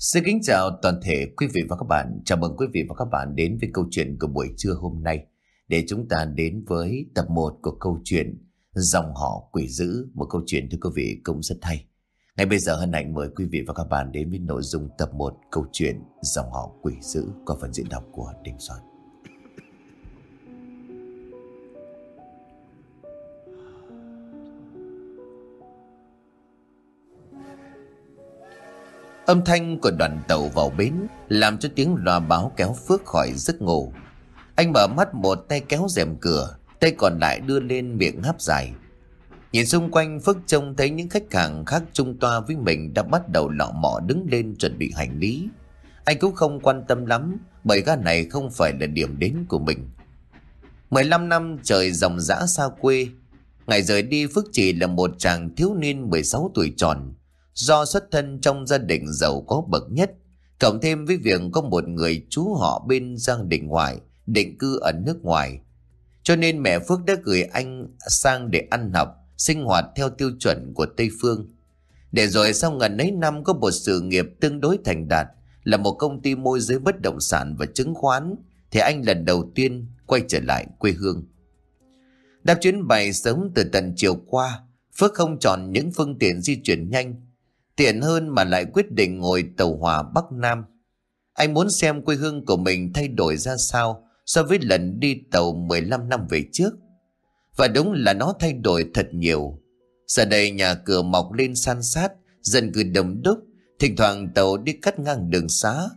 Xin kính chào toàn thể quý vị và các bạn. Chào mừng quý vị và các bạn đến với câu chuyện của buổi trưa hôm nay. Để chúng ta đến với tập 1 của câu chuyện Dòng họ quỷ dữ. Một câu chuyện, thưa quý vị, cũng rất hay. Ngay bây giờ hân hạnh mời quý vị và các bạn đến với nội dung tập 1 câu chuyện Dòng họ quỷ dữ qua phần diễn đọc của Đình Soạn. Âm thanh của đoàn tàu vào bến làm cho tiếng loa báo kéo Phước khỏi giấc ngủ. Anh mở mắt một tay kéo rèm cửa, tay còn lại đưa lên miệng háp dài. Nhìn xung quanh Phước trông thấy những khách hàng khác chung toa với mình đã bắt đầu lọ mọ đứng lên chuẩn bị hành lý. Anh cũng không quan tâm lắm bởi ga này không phải là điểm đến của mình. 15 năm trời dòng dã xa quê, ngày rời đi Phước chỉ là một chàng thiếu niên 16 tuổi tròn Do xuất thân trong gia đình giàu có bậc nhất, cộng thêm với việc có một người chú họ bên Giang Đình Ngoại định cư ở nước ngoài. Cho nên mẹ Phước đã gửi anh sang để ăn học, sinh hoạt theo tiêu chuẩn của Tây Phương. Để rồi sau gần ấy năm có một sự nghiệp tương đối thành đạt là một công ty môi giới bất động sản và chứng khoán thì anh lần đầu tiên quay trở lại quê hương. Đáp chuyến bay sớm từ tận chiều qua, Phước không chọn những phương tiện di chuyển nhanh Tiện hơn mà lại quyết định ngồi tàu hỏa Bắc Nam. Anh muốn xem quê hương của mình thay đổi ra sao so với lần đi tàu 15 năm về trước. Và đúng là nó thay đổi thật nhiều. Giờ đây nhà cửa mọc lên san sát, dân cư đông đúc, thỉnh thoảng tàu đi cắt ngang đường xá.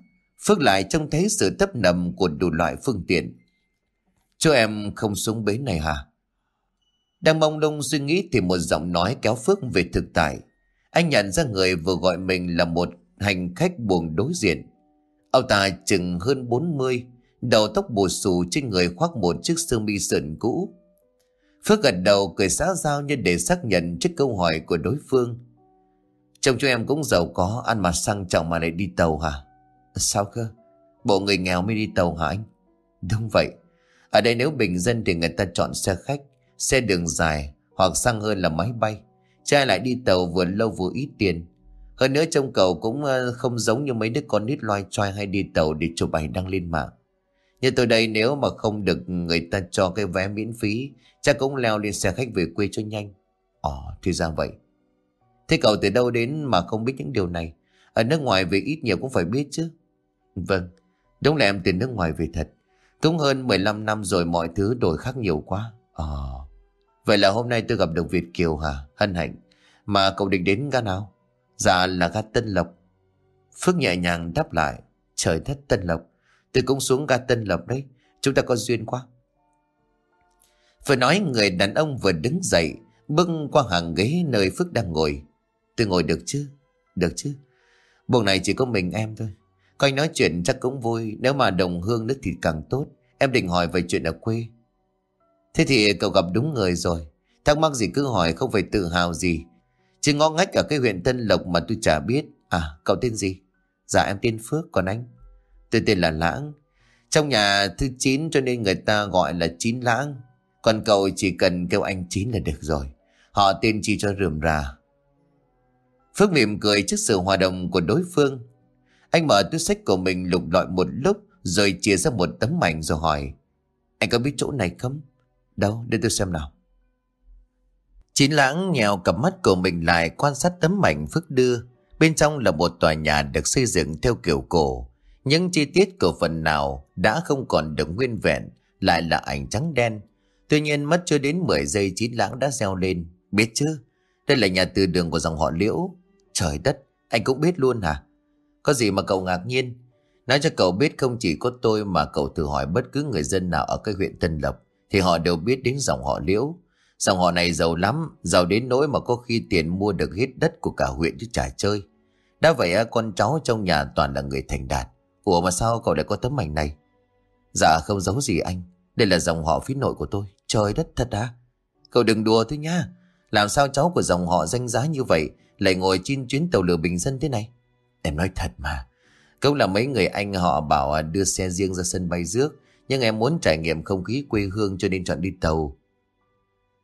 Phước lại trông thấy sự tấp nập của đủ loại phương tiện. Chú em không xuống bến này hả? Đang mong đông suy nghĩ thì một giọng nói kéo Phước về thực tại. Anh nhận ra người vừa gọi mình là một hành khách buồng đối diện. Ông ta chừng hơn 40, đầu tóc bù xù trên người khoác một chiếc sơ mi sườn cũ. Phước gật đầu cười xã giao như để xác nhận trước câu hỏi của đối phương. Chồng cho em cũng giàu có, ăn mặc sang trọng mà lại đi tàu hả? Sao cơ? Bộ người nghèo mới đi tàu hả anh? Đúng vậy. Ở đây nếu bình dân thì người ta chọn xe khách, xe đường dài hoặc sang hơn là máy bay. Trai lại đi tàu vừa lâu vừa ít tiền. Hơn nữa trông cầu cũng ờ, không giống như mấy đứa con nít loay choay hay đi tàu để chụp ảnh đăng lên mạng. Như tôi đây, nếu mà không được người ta cho cái vé miễn phí, cha cũng leo lên xe khách về quê cho nhanh. Ồ thì ra vậy. Thế cậu từ đâu đến mà không biết những điều này? Ở nước ngoài về ít nhiều cũng phải biết chứ. Vâng Đúng là em từ nước ngoài về thật. Cũng hơn 15 năm rồi mọi thứ đổi khác nhiều quá. Ờ. Vậy là hôm nay tôi gặp được Việt Kiều hả? Hân hạnh. Mà cậu định đến ga nào? Dạ là ga Tân Lộc. Phước nhẹ nhàng đáp lại. Trời đất Tân Lộc. Tôi cũng xuống ga Tân Lộc đấy. Chúng ta có duyên quá. Vừa nói, người đàn ông vừa đứng dậy. Bước qua hàng ghế nơi Phước đang ngồi. Tôi ngồi được chứ? Được chứ? Buồng này chỉ có mình em thôi. Coi nói chuyện chắc cũng vui. Nếu mà đồng hương nước thì càng tốt. Em định hỏi về chuyện ở quê. Thế thì cậu gặp đúng người rồi. Thắc mắc gì cứ hỏi không phải tự hào gì. Chỉ ngó ngách ở cái huyện Tân Lộc mà tôi chả biết. À, cậu tên gì? Dạ em tên Phước, còn anh? Tôi tên là Lãng. Trong nhà thứ 9 cho nên người ta gọi là Chín Lãng. Còn cậu chỉ cần kêu anh Chín là được rồi. Họ tên chi cho rườm rà. Phước mỉm cười trước sự hòa đồng của đối phương. Anh mở túi sách của mình lục lọi một lúc rồi chia ra một tấm mảnh rồi hỏi. Anh có biết chỗ này không? Đâu, để tôi xem nào. Chín lãng nhèo cặp mắt của mình lại quan sát tấm mảnh phức đưa. Bên trong là một tòa nhà được xây dựng theo kiểu cổ. Những chi tiết của phần nào đã không còn được nguyên vẹn, lại là ảnh trắng đen. Tuy nhiên mất chưa đến 10 giây chín lãng đã reo lên. Biết chứ, đây là nhà từ đường của dòng họ liễu. Trời đất, anh cũng biết luôn hả? Có gì mà cậu ngạc nhiên? Nói cho cậu biết không chỉ có tôi mà cậu thử hỏi bất cứ người dân nào ở cái huyện Tân Lập thì họ đều biết đến dòng họ liễu. Dòng họ này giàu lắm, giàu đến nỗi mà có khi tiền mua được hết đất của cả huyện chứ chả chơi. Đã vậy con cháu trong nhà toàn là người thành đạt. Ủa mà sao cậu lại có tấm ảnh này? Dạ không giấu gì anh. Đây là dòng họ phía nội của tôi. Trời đất thật á. Cậu đừng đùa thôi nha. Làm sao cháu của dòng họ danh giá như vậy lại ngồi trên chuyến tàu lửa bình dân thế này? Em nói thật mà. Cũng là mấy người anh họ bảo à, đưa xe riêng ra sân bay rước nhưng em muốn trải nghiệm không khí quê hương cho nên chọn đi tàu.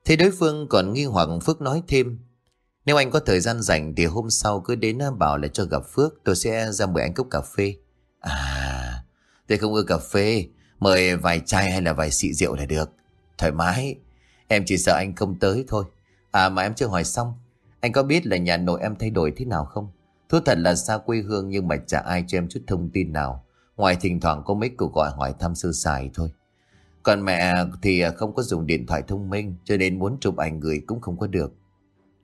Thế đối phương còn nghi hoặc Phước nói thêm. Nếu anh có thời gian rảnh thì hôm sau cứ đến à, bảo là cho gặp Phước, Tôi sẽ ra mời anh cốc cà phê À tôi không ưa cà phê, Mời vài chai hay là vài xị rượu là được Thoải mái, Em chỉ sợ anh không tới thôi À mà em chưa hỏi xong, Anh có biết là nhà nội em thay đổi thế nào không Thú thật là xa quê hương nhưng mà chả ai cho em chút thông tin nào Ngoài thỉnh thoảng có mấy cuộc gọi hỏi thăm sư sài thôi. Còn mẹ thì không có dùng điện thoại thông minh, Cho nên muốn chụp ảnh gửi cũng không có được.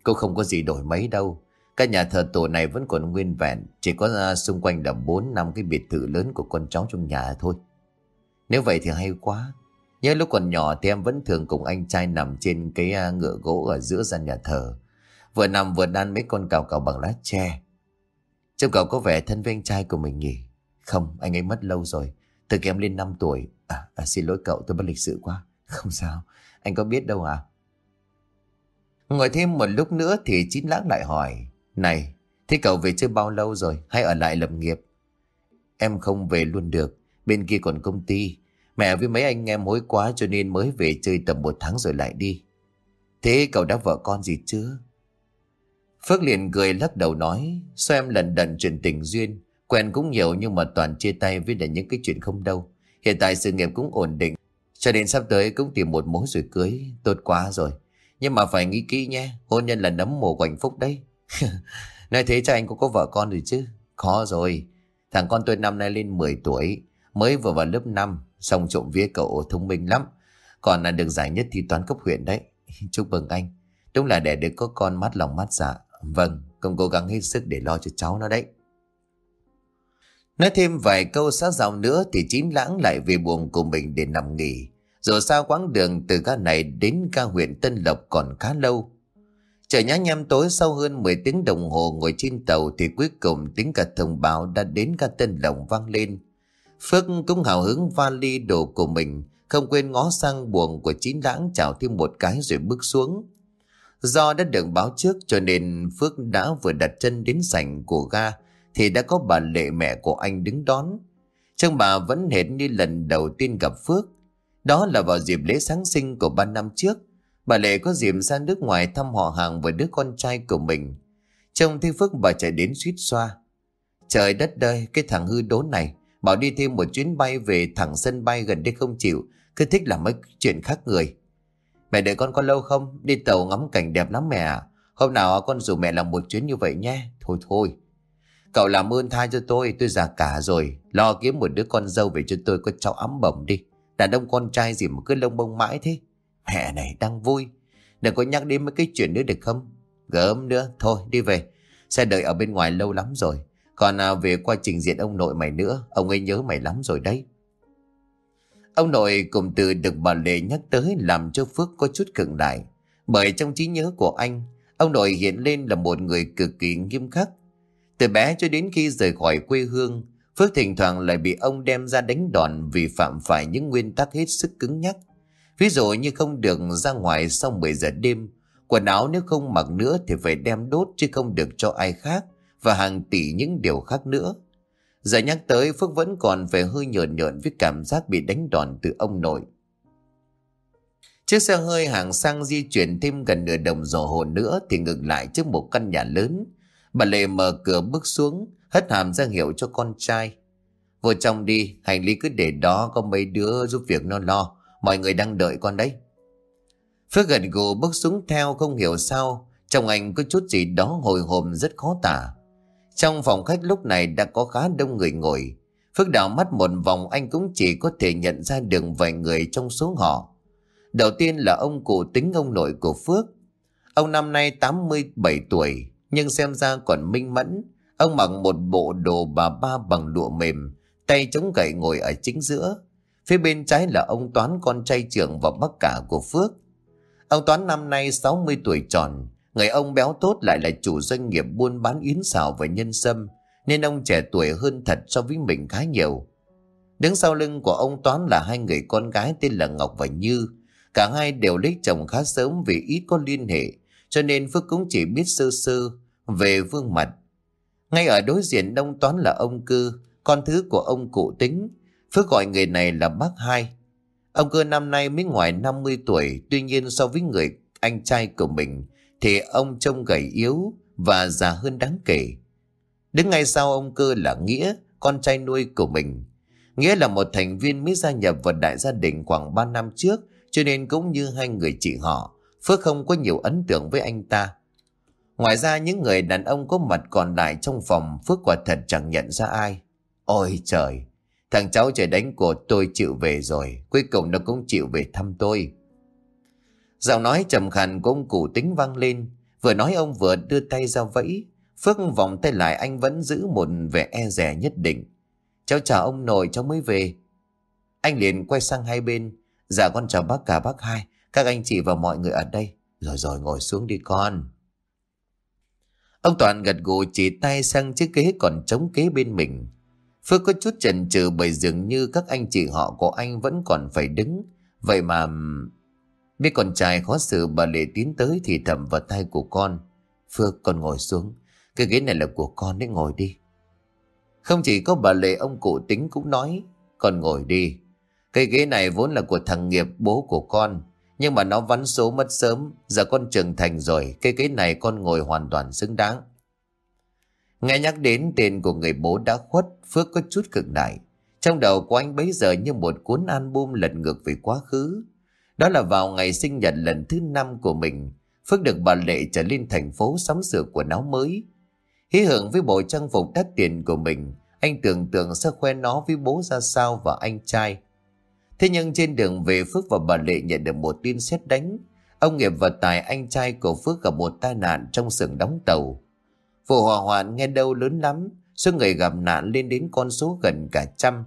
Cô không có gì đổi mấy đâu. Các nhà thờ tổ này vẫn còn nguyên vẹn, Chỉ có à, xung quanh là 4 năm cái biệt thự lớn của con cháu trong nhà thôi. Nếu vậy thì hay quá. Nhớ lúc còn nhỏ thì em vẫn thường cùng anh trai nằm trên cái à, ngựa gỗ ở giữa gian nhà thờ. Vừa nằm vừa đan mấy con cào cào bằng lá tre. Trông cậu có vẻ thân với anh trai của mình nhỉ? Không anh ấy mất lâu rồi. Từ khi em lên 5 tuổi. À, à xin lỗi cậu tôi bất lịch sự quá. Không sao. Anh có biết đâu à? Ngồi thêm một lúc nữa thì Chín Lãng lại hỏi Này thế cậu về chưa bao lâu rồi? Hay ở lại lập nghiệp? Em không về luôn được. Bên kia còn công ty. Mẹ với mấy anh em hối quá cho nên mới về chơi tầm một tháng rồi lại đi. Thế cậu đã vợ con gì chưa Phước liền cười lắc đầu nói Sao em lần đần chuyện tình duyên? Quen cũng nhiều nhưng mà toàn chia tay với lại những cái chuyện không đâu. Hiện tại sự nghiệp cũng ổn định. Cho nên sắp tới cũng tìm một mối rồi cưới. Tốt quá rồi. Nhưng mà phải nghĩ kỹ nhé. Hôn nhân là nấm mồ của hạnh phúc đấy. Nói thế cho anh cũng có vợ con rồi chứ? Có rồi. Thằng con tôi năm nay lên 10 tuổi. Mới vừa vào lớp 5 Xong trộm vía cậu thông minh lắm. Còn là được giải nhất thi toán cấp huyện đấy. Chúc mừng anh. Đúng là để được có con mắt lòng mắt dạ. Vâng, công cố gắng hết sức để lo cho cháu nó đấy. Nói thêm vài câu sát dạo nữa thì Chín Lãng lại về buồn của mình để nằm nghỉ. Dù sao quãng đường từ ga này đến ga huyện Tân Lộc còn khá lâu. Trời nhá nhem tối sau hơn 10 tiếng đồng hồ ngồi trên tàu thì cuối cùng tiếng cả thông báo đã đến ga Tân Lộc vang lên. Phước cũng hào hứng vali đồ của mình, không quên ngó sang buồng của Chín Lãng chào thêm một cái rồi bước xuống. Do đã được báo trước cho nên Phước đã vừa đặt chân đến sảnh của ga thì đã có bà Lệ mẹ của anh đứng đón. Trông bà vẫn hệt như lần đầu tiên gặp Phước. Đó là vào dịp lễ Giáng sinh của ba năm trước. Bà Lệ có dịp sang nước ngoài thăm họ hàng với đứa con trai của mình. Trông thấy Phước bà chạy đến suýt xoa. Trời đất ơi, cái thằng hư đốn này, bảo đi thêm một chuyến bay về thẳng sân bay gần đây không chịu, cứ thích làm mấy chuyện khác người. Mẹ đợi con có lâu không? Đi tàu ngắm cảnh đẹp lắm mẹ à. Hôm nào con rủ mẹ làm một chuyến như vậy nhé. Thôi thôi. Cậu làm ơn tha cho tôi, tôi già cả rồi. Lo kiếm một đứa con dâu về cho tôi có cháu ấm bổng đi. Đàn ông con trai gì mà cứ lông bông mãi thế. Mẹ này đang vui. Đừng có nhắc đến mấy cái chuyện nữa được không? Gớm nữa. Thôi đi về. Xe đợi ở bên ngoài lâu lắm rồi. Còn à, về qua trình diện ông nội mày nữa. Ông ấy nhớ mày lắm rồi đấy. Ông nội cùng từ được bà Lệ nhắc tới làm cho Phước có chút cứng lại. Bởi trong trí nhớ của anh, ông nội hiện lên là một người cực kỳ nghiêm khắc. Từ bé cho đến khi rời khỏi quê hương, Phước thỉnh thoảng lại bị ông đem ra đánh đòn vì phạm phải những nguyên tắc hết sức cứng nhắc. Ví dụ như không được ra ngoài sau 10 giờ đêm, quần áo nếu không mặc nữa thì phải đem đốt chứ không được cho ai khác và hàng tỷ những điều khác nữa. Giờ nhắc tới Phước vẫn còn phải hơi nhợn nhợn với cảm giác bị đánh đòn từ ông nội. Chiếc xe hơi hàng xăng di chuyển thêm gần nửa đồng hồ hồ nữa thì ngừng lại trước một căn nhà lớn. Bà Lệ mở cửa bước xuống, hất hàm ra hiệu cho con trai. Vô trong đi, hành lý cứ để đó có mấy đứa giúp việc nó lo. Mọi người đang đợi con đấy. Phước gần gù bước xuống theo không hiểu sao. Trong anh có chút gì đó hồi hộp rất khó tả. Trong phòng khách lúc này đã có khá đông người ngồi. Phước đảo mắt một vòng anh cũng chỉ có thể nhận ra được vài người trong số họ. Đầu tiên là ông cụ tính ông nội của Phước. Ông năm nay 87 tuổi, nhưng xem ra còn minh mẫn. Ông mặc một bộ đồ bà ba bằng lụa mềm, tay chống gậy ngồi ở chính giữa. Phía bên trái là ông Toán con trai trưởng và bác cả của Phước. Ông Toán năm nay 60 tuổi tròn, Người ông béo tốt lại là chủ doanh nghiệp buôn bán yến xào và nhân sâm, nên ông trẻ tuổi hơn thật so với mình khá nhiều. Đứng sau lưng của ông Toán là hai người con gái tên là Ngọc và Như. Cả hai đều lấy chồng khá sớm vì ít có liên hệ, cho nên Phước cũng chỉ biết sơ sơ về vương mặt. Ngay ở đối diện đông Toán là ông Cư, con thứ của ông cụ tính. Phước gọi người này là bác hai. Ông Cư năm nay mới ngoài 50 tuổi, tuy nhiên so với người anh trai của mình thì ông trông gầy yếu và già hơn đáng kể. Đứng ngay sau ông cư là Nghĩa, con trai nuôi của mình. Nghĩa là một thành viên mới gia nhập vào đại gia đình khoảng 3 năm trước, cho nên cũng như hai người chị họ, Phước không có nhiều ấn tượng với anh ta. Ngoài ra những người đàn ông có mặt còn lại trong phòng Phước quả thật chẳng nhận ra ai. Ôi trời, thằng cháu trời đánh của tôi chịu về rồi, cuối cùng nó cũng chịu về thăm tôi. Giọng nói trầm khàn của ông cụ tính vang lên, vừa nói ông vừa đưa tay ra vẫy. Phước vòng tay lại anh vẫn giữ một vẻ e rẻ nhất định. Cháu chào ông nội cháu mới về. Anh liền quay sang hai bên. Dạ con chào bác cả bác hai, các anh chị và mọi người ở đây. Rồi rồi ngồi xuống đi con. Ông Toàn gật gù chỉ tay sang chiếc ghế còn trống kế bên mình. Phước có chút chần chừ bởi dường như các anh chị họ của anh vẫn còn phải đứng. Vậy mà... Biết con trai khó xử bà Lệ tiến tới thì thầm vào tay của con. Phước còn ngồi xuống. Cái ghế này là của con đấy, ngồi đi. Không chỉ có bà Lệ, ông cụ tính cũng nói. Con ngồi đi. Cái ghế này vốn là của thằng Nghiệp, bố của con. Nhưng mà nó vắn số mất sớm, Giờ con trưởng thành rồi cây ghế này con ngồi hoàn toàn xứng đáng. Nghe nhắc đến tên của người bố đã khuất, Phước có chút cực đại. Trong đầu của anh bấy giờ như một cuốn album lật ngược về quá khứ. Đó là vào ngày sinh nhật lần thứ năm của mình, Phước được bà Lệ trở lên thành phố sắm sửa quần áo mới. Hí hưởng với bộ trang phục đắt tiền của mình, Anh tưởng tượng sẽ khoe nó với bố ra sao và anh trai. Thế nhưng trên đường về Phước và bà Lệ nhận được một tin xét đánh. Ông Nghiệp và Tài anh trai của Phước gặp một tai nạn trong xưởng đóng tàu. Vụ hỏa hoạn nghe đâu lớn lắm, số người gặp nạn lên đến con số gần cả trăm.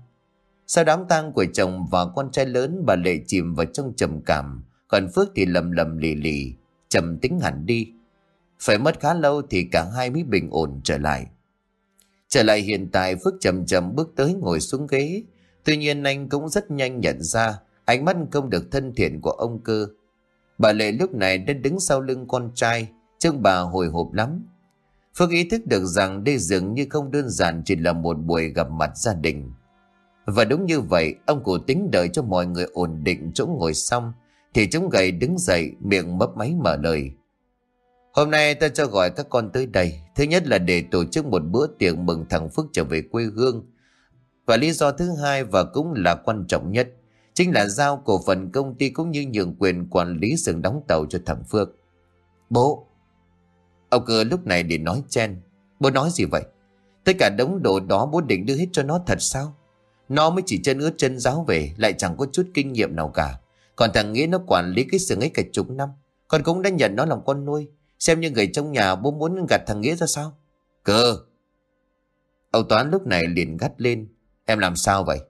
Sau đám tang của chồng và con trai lớn bà Lệ chìm vào trong trầm cảm, còn Phước thì lầm lầm lì lì, trầm tính hẳn đi. Phải mất khá lâu thì cả hai mới bình ổn trở lại. Trở lại hiện tại Phước chậm chậm bước tới ngồi xuống ghế, Tuy nhiên anh cũng rất nhanh nhận ra ánh mắt không được thân thiện của ông cơ. Bà Lệ lúc này đã đứng sau lưng con trai, trông bà hồi hộp lắm. Phương ý thức được rằng đây dường như không đơn giản chỉ là một buổi gặp mặt gia đình. Và đúng như vậy, ông cụ tính đợi cho mọi người ổn định chỗ ngồi xong, thì chúng gầy đứng dậy, miệng mấp máy mở lời. Hôm nay ta cho gọi các con tới đây. Thứ nhất là để tổ chức một bữa tiệc mừng thằng Phước trở về quê hương và lý do thứ hai và cũng là quan trọng nhất, chính là giao cổ phần công ty cũng như nhường quyền quản lý xưởng đóng tàu cho thằng Phước. Bố! Ông cơ lúc này để nói chen. Bố nói gì vậy? Tất cả đống đồ đó bố định đưa hết cho nó thật sao? Nó mới chỉ chân ướt chân giáo về, lại chẳng có chút kinh nghiệm nào cả. Còn thằng Nghĩa nó quản lý cái xưởng ấy cả chục năm. Con cũng đã nhận nó làm con nuôi. Xem như người trong nhà bố muốn gặt thằng Nghĩa ra sao? Cơ! Ông Toán lúc này liền gắt lên. Em làm sao vậy?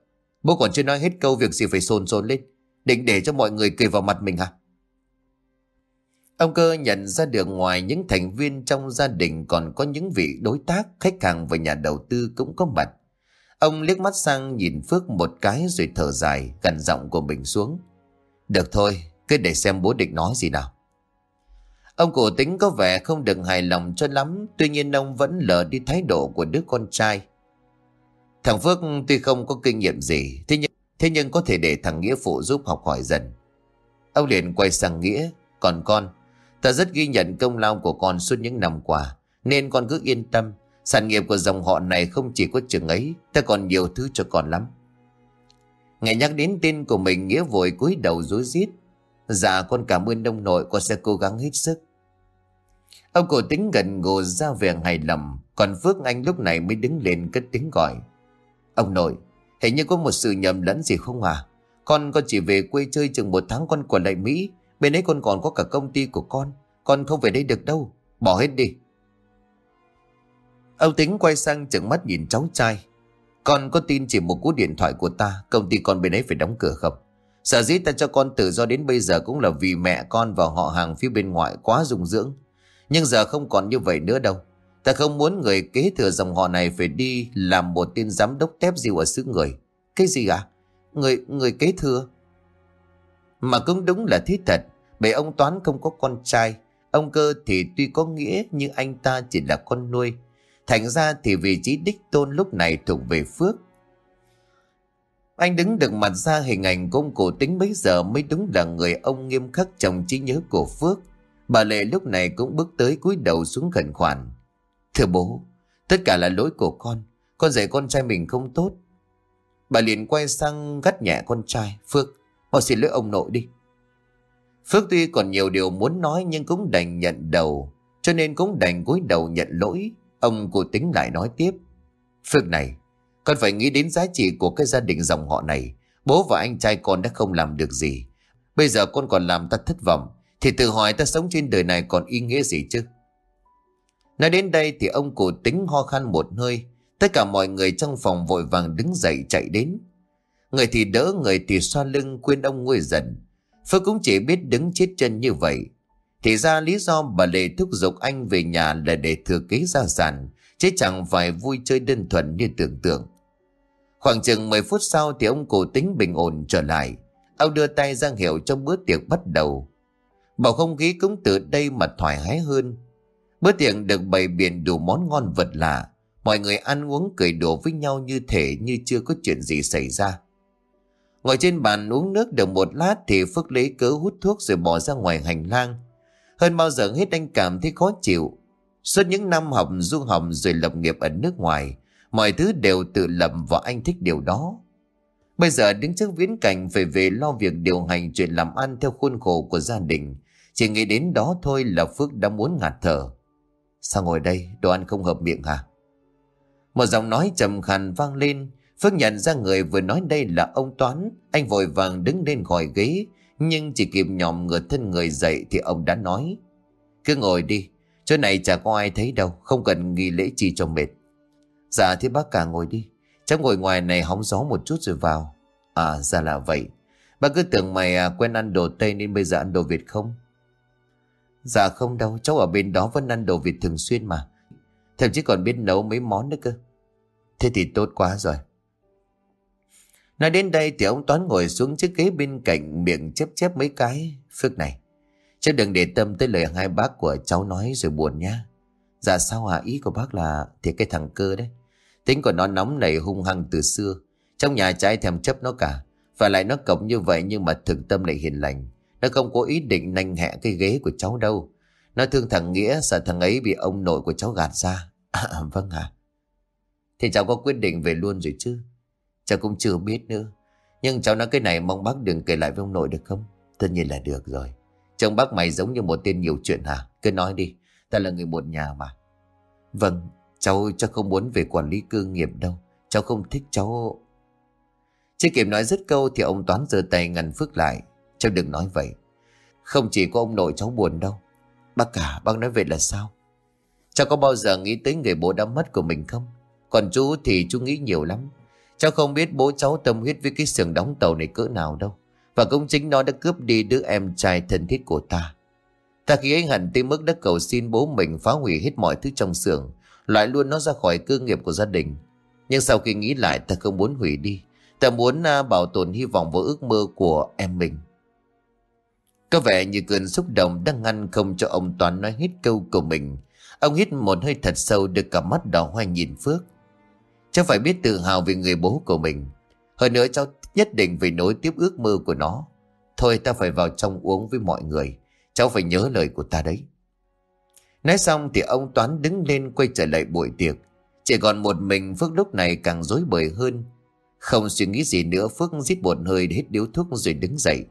Bố còn chưa nói hết câu việc gì phải sồn sồn lên. Định để cho mọi người cười vào mặt mình hả? Ông cơ nhận ra được ngoài những thành viên trong gia đình còn có những vị đối tác, khách hàng và nhà đầu tư cũng có mặt. Ông liếc mắt sang nhìn Phước một cái rồi thở dài, gần giọng của mình xuống. Được thôi, cứ để xem bố định nói gì nào. Ông cổ tính có vẻ không được hài lòng cho lắm, tuy nhiên ông vẫn lờ đi thái độ của đứa con trai. Thằng Phước tuy không có kinh nghiệm gì, thế nhưng, thế nhưng có thể để thằng Nghĩa phụ giúp học hỏi dần. Ông liền quay sang Nghĩa, còn con, ta rất ghi nhận công lao của con suốt những năm qua, nên con cứ yên tâm, sản nghiệp của dòng họ này không chỉ có trường ấy, ta còn nhiều thứ cho con lắm. Nghe nhắc đến tên của mình Nghĩa vội cúi đầu rối rít. Dạ con cảm ơn ông nội con sẽ cố gắng hết sức. Ông cổ tính gần gù ra vẻ hài lòng Còn Phước Anh lúc này mới đứng lên cất tiếng gọi Ông nội, hình như có một sự nhầm lẫn gì không à? Con con chỉ về quê chơi chừng một tháng con quẩn lại Mỹ. Bên ấy con còn có cả công ty của con. Con không về đây được đâu. Bỏ hết đi. Ông Tính quay sang chừng mắt nhìn cháu trai. Con có tin chỉ một cú điện thoại của ta, công ty con bên ấy phải đóng cửa không? Sở dĩ ta cho con tự do đến bây giờ cũng là vì mẹ con và họ hàng phía bên ngoại quá dung dưỡng. Nhưng giờ không còn như vậy nữa đâu. Ta không muốn người kế thừa dòng họ này phải đi làm một tên giám đốc tép diêu ở xứ người. Cái gì à? Người, người kế thừa? Mà cũng đúng là thiết thật. Bởi ông Toán không có con trai. Ông cơ thì tuy có nghĩa nhưng anh ta chỉ là con nuôi. Thành ra thì vị trí đích tôn lúc này thuộc về Phước. Anh đứng được mặt ra hình ảnh của ông cổ tính bấy giờ mới đúng là người ông nghiêm khắc trong trí nhớ của Phước. Bà Lệ lúc này cũng bước tới cúi đầu xuống khẩn khoản. Thưa bố, tất cả là lỗi của con. Con dạy con trai mình không tốt. Bà liền quay sang gắt nhẹ con trai. Phước, mau xin lỗi ông nội đi. Phước tuy còn nhiều điều muốn nói nhưng cũng đành nhận đầu. Cho nên cũng đành cúi đầu nhận lỗi. Ông cụ tính lại nói tiếp. Phước này, con phải nghĩ đến giá trị của cái gia đình dòng họ này. Bố và anh trai con đã không làm được gì. Bây giờ con còn làm ta thất vọng. Thì tự hỏi ta sống trên đời này còn ý nghĩa gì chứ? Nói đến đây thì ông cụ tính ho khan một hơi. Tất cả mọi người trong phòng vội vàng đứng dậy chạy đến. Người thì đỡ, người thì xoa lưng khuyên ông nguôi dần. Phước cũng chỉ biết đứng chết chân như vậy. Thì ra lý do bà Lệ thúc giục anh về nhà là để thừa kế gia sản, chứ chẳng phải vui chơi đơn thuần như tưởng tượng. Khoảng chừng 10 phút sau thì ông cổ tính bình ổn trở lại. Ông đưa tay ra hiệu cho bữa tiệc bắt đầu. Bầu không khí cũng từ đây mà thoải mái hơn. Bữa tiệc được bày biện đủ món ngon vật lạ. Mọi người ăn uống cười đùa với nhau như thể như chưa có chuyện gì xảy ra. Ngồi trên bàn uống nước được một lát thì Phước lấy cớ hút thuốc rồi bỏ ra ngoài hành lang. Hơn bao giờ hết anh cảm thấy khó chịu. Suốt những năm học du học rồi lập nghiệp ở nước ngoài, mọi thứ đều tự lập và anh thích điều đó. Bây giờ đứng trước viễn cảnh phải về lo việc điều hành chuyện làm ăn theo khuôn khổ của gia đình. Chỉ nghĩ đến đó thôi là Phước đã muốn ngạt thở. Sao ngồi đây, đồ ăn không hợp miệng hả? Một giọng nói trầm khàn vang lên. Phước nhận ra người vừa nói đây là ông Toán. Anh vội vàng đứng lên khỏi ghế. Nhưng chỉ kịp nhòm ngửa thân người dậy thì ông đã nói. Cứ ngồi đi, chỗ này chả có ai thấy đâu, không cần nghi lễ chi cho mệt. Dạ thì bác cả ngồi đi, cháu ngồi ngoài này hóng gió một chút rồi vào. À ra là vậy, bác cứ tưởng mày à, quen ăn đồ Tây nên bây giờ ăn đồ Việt không? Dạ không đâu, cháu ở bên đó vẫn ăn đồ Việt thường xuyên mà. Thậm chí còn biết nấu mấy món nữa cơ. Thế thì tốt quá rồi. Nói đến đây thì ông Toán ngồi xuống chiếc ghế bên cạnh miệng chép chép mấy cái. Phước này, cháu đừng để tâm tới lời hai bác của cháu nói rồi buồn nhá. Dạ sao hả? Ý của bác là thì cái thằng cơ đấy. Tính của nó nóng nảy hung hăng từ xưa. Trong nhà trai thèm chấp nó cả. Và lại nó cổng như vậy nhưng mà thực tâm lại hiền lành. Nó không có ý định nành hẹ cái ghế của cháu đâu. Nó thương thằng Nghĩa sợ thằng ấy bị ông nội của cháu gạt ra. À, à vâng ạ. À. Thì cháu có quyết định về luôn rồi chứ. Cháu cũng chưa biết nữa. Nhưng cháu nói cái này mong bác đừng kể lại với ông nội được không? Tất nhiên là được rồi. Chồng bác mày giống như một tên nhiều chuyện hả? Cứ nói đi. Ta là người một nhà mà. Vâng, cháu cháu không muốn về quản lý cư nghiệp đâu. Cháu không thích cháu... Chưa kịp nói dứt câu thì ông Toán giơ tay ngăn Phước lại. Cháu đừng nói vậy. Không chỉ có ông nội cháu buồn đâu. Bác cả, bác nói vậy là sao? Cháu có bao giờ nghĩ tới người bố đã mất của mình không? Còn chú thì chú nghĩ nhiều lắm. Cháu không biết bố cháu tâm huyết với cái xưởng đóng tàu này cỡ nào đâu. Và cũng chính nó đã cướp đi đứa em trai thân thiết của ta. Ta khi ấy hẳn tới mức đã cầu xin bố mình phá hủy hết mọi thứ trong xưởng. Loại luôn nó ra khỏi cơ nghiệp của gia đình. Nhưng sau khi nghĩ lại ta không muốn hủy đi. Ta muốn à, bảo tồn hy vọng và ước mơ của em mình. Có vẻ như cơn xúc động đang ngăn không cho ông Toàn nói hết câu của mình. Ông hít một hơi thật sâu được cả mắt đỏ hoa nhìn Phước. Cháu phải biết tự hào về người bố của mình. Hơn nữa cháu nhất định phải nối tiếp ước mơ của nó. Thôi ta phải vào trong uống với mọi người. Cháu phải nhớ lời của ta đấy. Nói xong thì ông Toán đứng lên quay trở lại buổi tiệc. Chỉ còn một mình Phước lúc này càng rối bời hơn. Không suy nghĩ gì nữa, Phước giít một hơi hết điếu thuốc rồi đứng dậy.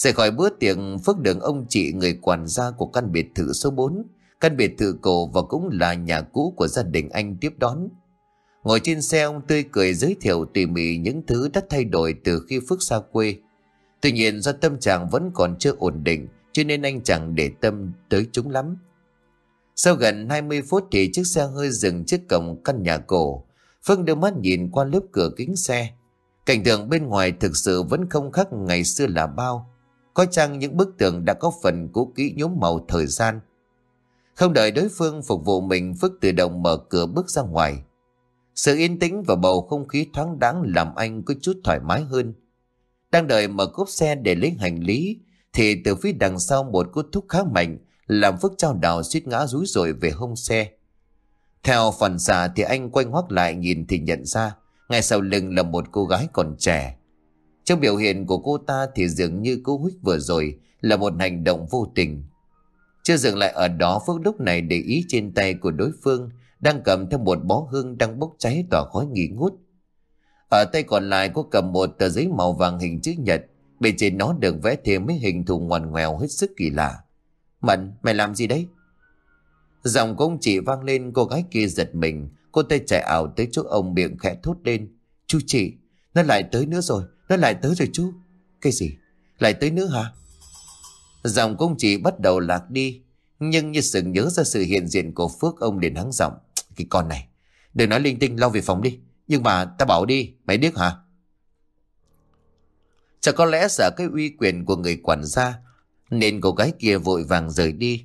Rời khỏi bữa tiệc Phước đường ông chị người quản gia của căn biệt thự số 4 Căn biệt thự cổ và cũng là nhà cũ của gia đình anh tiếp đón. Ngồi trên xe, ông tươi cười giới thiệu tỉ mỉ những thứ đã thay đổi từ khi Phước xa quê. Tuy nhiên, do tâm trạng vẫn còn chưa ổn định, Cho nên anh chẳng để tâm tới chúng lắm. Sau gần 20 phút thì chiếc xe hơi dừng trước cổng căn nhà cổ. Phương đưa mắt nhìn qua lớp cửa kính xe. Cảnh tượng bên ngoài thực sự vẫn không khác ngày xưa là bao. Có chăng những bức tường đã có phần cũ kỹ nhốm màu thời gian? Không đợi đối phương phục vụ mình, Phước tự động mở cửa bước ra ngoài. Sự yên tĩnh và bầu không khí thoáng đáng làm anh có chút thoải mái hơn. Đang đợi mở cốp xe để lấy hành lý, Thì từ phía đằng sau một cú thúc khá mạnh, Làm Phước trao đảo suýt ngã rúi rồi về hông xe. Theo phần xạ thì anh quay ngoắt lại nhìn thì nhận ra, ngay sau lưng là một cô gái còn trẻ. Trong biểu hiện của cô ta thì dường như cú hích vừa rồi Là một hành động vô tình. Chưa dừng lại ở đó, Phước lúc này để ý trên tay của đối phương, Đang cầm theo một bó hương đang bốc cháy tỏa khói nghi ngút. Ở tay còn lại có cầm một tờ giấy màu vàng hình chữ nhật, Bên trên nó được vẽ thêm mấy hình thù ngoằn ngoèo hết sức kỳ lạ. Mận, mày làm gì đấy? Dòng của ông chị vang lên, cô gái kia giật mình, Cô tay chạy ảo tới chỗ ông miệng khẽ thốt lên. Chú chị Nó lại tới nữa rồi nó lại tới rồi chú. Cái gì? Lại tới nữa hả? Giọng của ông chị bắt đầu lạc đi, Nhưng như sự nhớ ra sự hiện diện của Phước, ông liền hắng giọng, Cái con này, Đừng nói linh tinh lo về phòng đi, Nhưng mà ta bảo đi, Mày điếc hả? Chắc có lẽ sợ cái uy quyền của người quản gia, Nên cô gái kia vội vàng rời đi.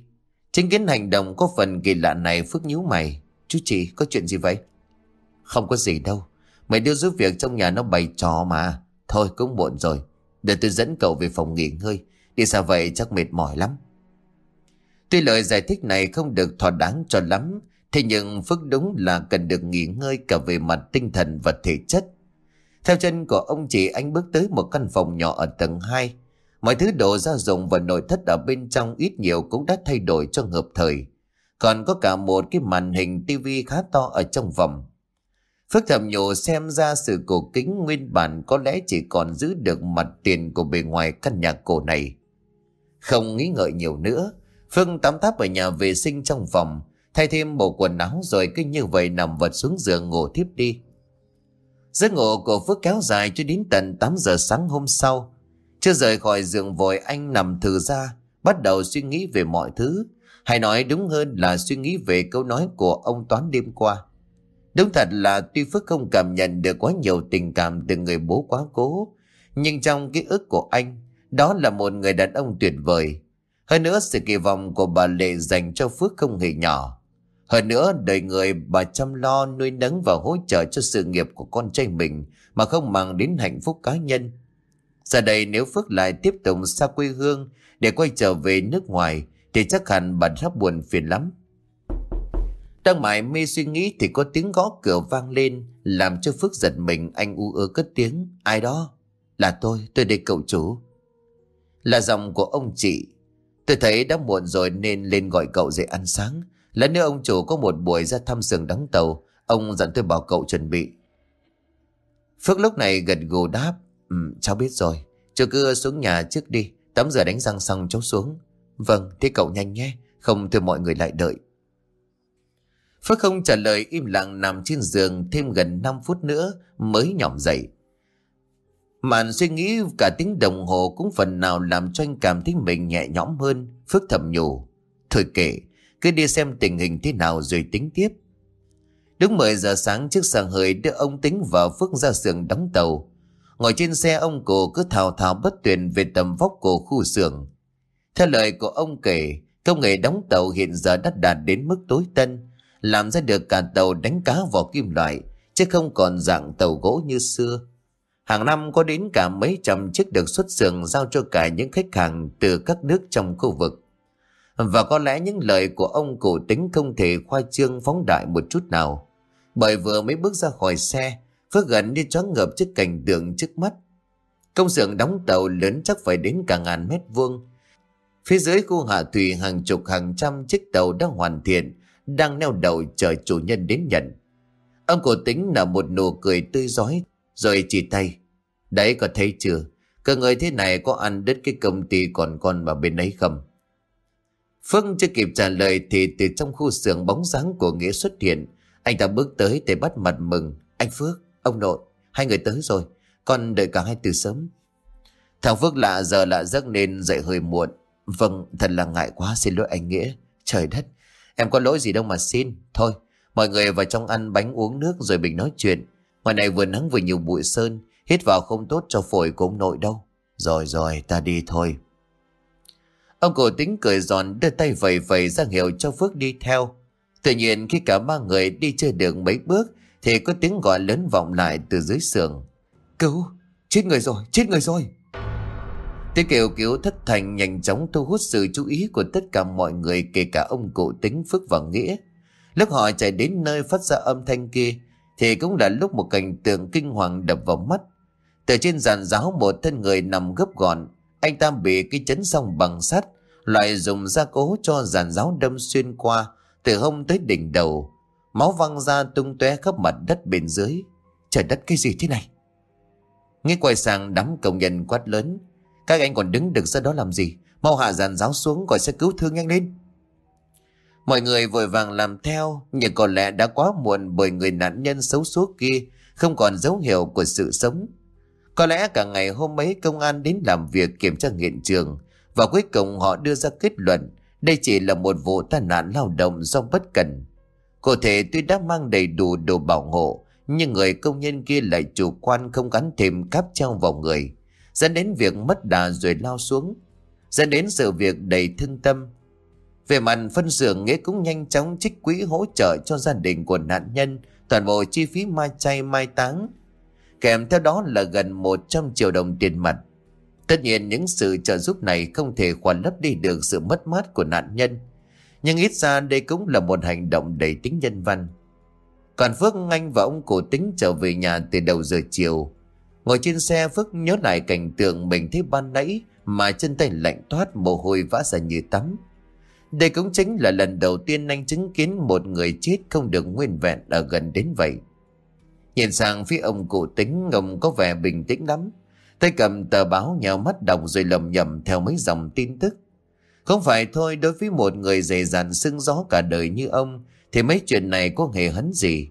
Chứng kiến hành động có phần kỳ lạ này, Phước nhíu mày, Chú chị, có chuyện gì vậy? Không có gì đâu, Mày đưa giúp việc trong nhà nó bày trò mà. Thôi cũng muộn rồi, Để tôi dẫn cậu về phòng nghỉ ngơi, Đi xa vậy chắc mệt mỏi lắm. Tuy lời giải thích này không được thỏa đáng cho lắm, Thế nhưng Phước đúng là cần được nghỉ ngơi cả về mặt tinh thần và thể chất. Theo chân của ông chị, anh bước tới một căn phòng nhỏ ở tầng 2 Mọi thứ đồ gia dụng và nội thất ở bên trong ít nhiều cũng đã thay đổi cho hợp thời. Còn có cả một cái màn hình tivi khá to ở trong vòng. Phước thầm nhủ xem ra sự cổ kính nguyên bản có lẽ chỉ còn giữ được mặt tiền của bề ngoài căn nhà cổ này. Không nghĩ ngợi nhiều nữa, Phương tắm táp ở nhà vệ sinh trong phòng, thay thêm bộ quần áo rồi cứ như vậy nằm vật xuống giường ngủ tiếp đi. Giấc ngủ của Phước kéo dài cho đến tận 8 giờ sáng hôm sau. Chưa rời khỏi giường vội anh nằm thử ra, bắt đầu suy nghĩ về mọi thứ, hay nói đúng hơn là suy nghĩ về câu nói của ông Toán đêm qua. Đúng thật là tuy Phước không cảm nhận được quá nhiều tình cảm từ người bố quá cố, nhưng trong ký ức của anh, đó là một người đàn ông tuyệt vời. Hơn nữa sự kỳ vọng của bà Lệ dành cho Phước không hề nhỏ. Hơn nữa đời người bà chăm lo nuôi nấng và hỗ trợ cho sự nghiệp của con trai mình mà không mang đến hạnh phúc cá nhân. Giờ đây nếu Phước lại tiếp tục xa quê hương để quay trở về nước ngoài thì chắc hẳn bà rất buồn phiền lắm. Đang mải mê suy nghĩ thì có tiếng gõ cửa vang lên làm cho Phước giật mình anh u ơ cất tiếng. Ai đó? Là tôi, tôi đây cậu chủ. Là giọng của ông chị. Tôi thấy đã muộn rồi nên lên gọi cậu dậy ăn sáng. Lần nữa ông chủ có một buổi ra thăm sườn đóng tàu. Ông dặn tôi bảo cậu chuẩn bị. Phước lúc này gật gù đáp. Ừ, cháu biết rồi. cháu cứ xuống nhà trước đi. Tắm rửa đánh răng xong cháu xuống. Vâng, thế cậu nhanh nhé, không thì mọi người lại đợi. Phước không trả lời im lặng nằm trên giường thêm gần 5 phút nữa mới nhỏm dậy. Màn suy nghĩ cả tiếng đồng hồ cũng phần nào làm cho anh cảm thấy mình nhẹ nhõm hơn. Phước thầm nhủ. Thôi kệ, cứ đi xem tình hình thế nào rồi tính tiếp. Đúng 10 giờ sáng trước sàng hơi đưa ông tính vào Phước ra xưởng đóng tàu. Ngồi trên xe ông cổ cứ thào thào bất tuyển về tầm vóc của khu xưởng. Theo lời của ông kể, công nghệ đóng tàu hiện giờ đã đạt đến mức tối tân, làm ra được cả tàu đánh cá vỏ kim loại, chứ không còn dạng tàu gỗ như xưa. Hàng năm có đến cả mấy trăm chiếc được xuất xưởng giao cho cả những khách hàng từ các nước trong khu vực. Và có lẽ những lời của ông cổ tính không thể khoa trương phóng đại một chút nào. Bởi vừa mới bước ra khỏi xe, Phước gần đi choáng ngợp trước cảnh tượng trước mắt. Công xưởng đóng tàu lớn chắc phải đến cả ngàn mét vuông, Phía dưới khu hạ thủy hàng chục hàng trăm chiếc tàu đang hoàn thiện, đang neo đầu chờ chủ nhân đến nhận. Ông cổ tính là một nụ cười tươi giói, rồi chỉ tay. Đấy có thấy chưa? Cơ người thế này có ăn đứt cái công ty còn con mà bên ấy không? Phương chưa kịp trả lời thì từ trong khu xưởng bóng dáng của Nghĩa xuất hiện. Anh ta bước tới để bắt mặt mừng. Anh Phước, ông nội, hai người tới rồi. Con đợi cả hai từ sớm. Thằng Phước lạ giờ lạ giấc nên dậy hơi muộn. Vâng, thật là ngại quá xin lỗi anh Nghĩa. Trời đất, em có lỗi gì đâu mà xin. Thôi, mọi người vào trong ăn bánh uống nước rồi mình nói chuyện. Ngoài này vừa nắng vừa nhiều bụi sơn, hít vào không tốt cho phổi của ông nội đâu. Rồi rồi, ta đi thôi. Ông cổ tính cười giòn đưa tay vầy vầy ra hiệu cho Phước đi theo. Tự nhiên khi cả ba người đi chơi được mấy bước thì có tiếng gọi lớn vọng lại từ dưới sườn. Cứu, chết người rồi, chết người rồi. Tiếng kêu cứu thất thành nhanh chóng thu hút sự chú ý của tất cả mọi người kể cả ông cụ tính Phước và Nghĩa. Lúc họ chạy đến nơi phát ra âm thanh kia thì cũng là lúc một cảnh tượng kinh hoàng đập vào mắt. Từ trên giàn giáo một thân người nằm gấp gọn, anh ta bị cái chấn xong bằng sắt, Loại dùng gia cố cho giàn giáo đâm xuyên qua, từ hông tới đỉnh đầu. Máu văng ra tung tóe khắp mặt đất bên dưới. Trời đất cái gì thế này? Nghe quay sang đám công nhân quát lớn. Các anh còn đứng được ra đó làm gì? Mau hạ giàn giáo xuống gọi xe cứu thương nhanh lên. Mọi người vội vàng làm theo, nhưng có lẽ đã quá muộn bởi người nạn nhân xấu số kia không còn dấu hiệu của sự sống. Có lẽ cả ngày hôm ấy công an đến làm việc kiểm tra hiện trường và cuối cùng họ đưa ra kết luận đây chỉ là một vụ tai nạn lao động do bất cần. Cụ thể tuy đã mang đầy đủ đồ bảo hộ nhưng người công nhân kia lại chủ quan không gắn thêm cáp treo vào người dẫn đến việc mất đà rồi lao xuống, dẫn đến sự việc đầy thương tâm về mặt phân xưởng, nghĩa cũng nhanh chóng trích quỹ hỗ trợ cho gia đình của nạn nhân, toàn bộ chi phí mai chay, mai táng. Kèm theo đó là gần 100 triệu đồng tiền mặt. Tất nhiên, những sự trợ giúp này không thể khoản lấp đi được sự mất mát của nạn nhân. Nhưng ít ra đây cũng là một hành động đầy tính nhân văn. Còn Phước Anh và ông cổ tính trở về nhà từ đầu giờ chiều. Ngồi trên xe Phước nhớ lại cảnh tượng mình thấy ban nãy mà chân tay lạnh toát, mồ hôi vã ra như tắm. Đây cũng chính là lần đầu tiên anh chứng kiến một người chết không được nguyên vẹn ở gần đến vậy. Nhìn sang phía ông cụ tính, ông có vẻ bình tĩnh lắm. Tay cầm tờ báo nhào mắt đọc rồi lầm nhầm theo mấy dòng tin tức. Không phải thôi, đối với một người dày dặn sưng gió cả đời như ông, thì mấy chuyện này có hề hấn gì.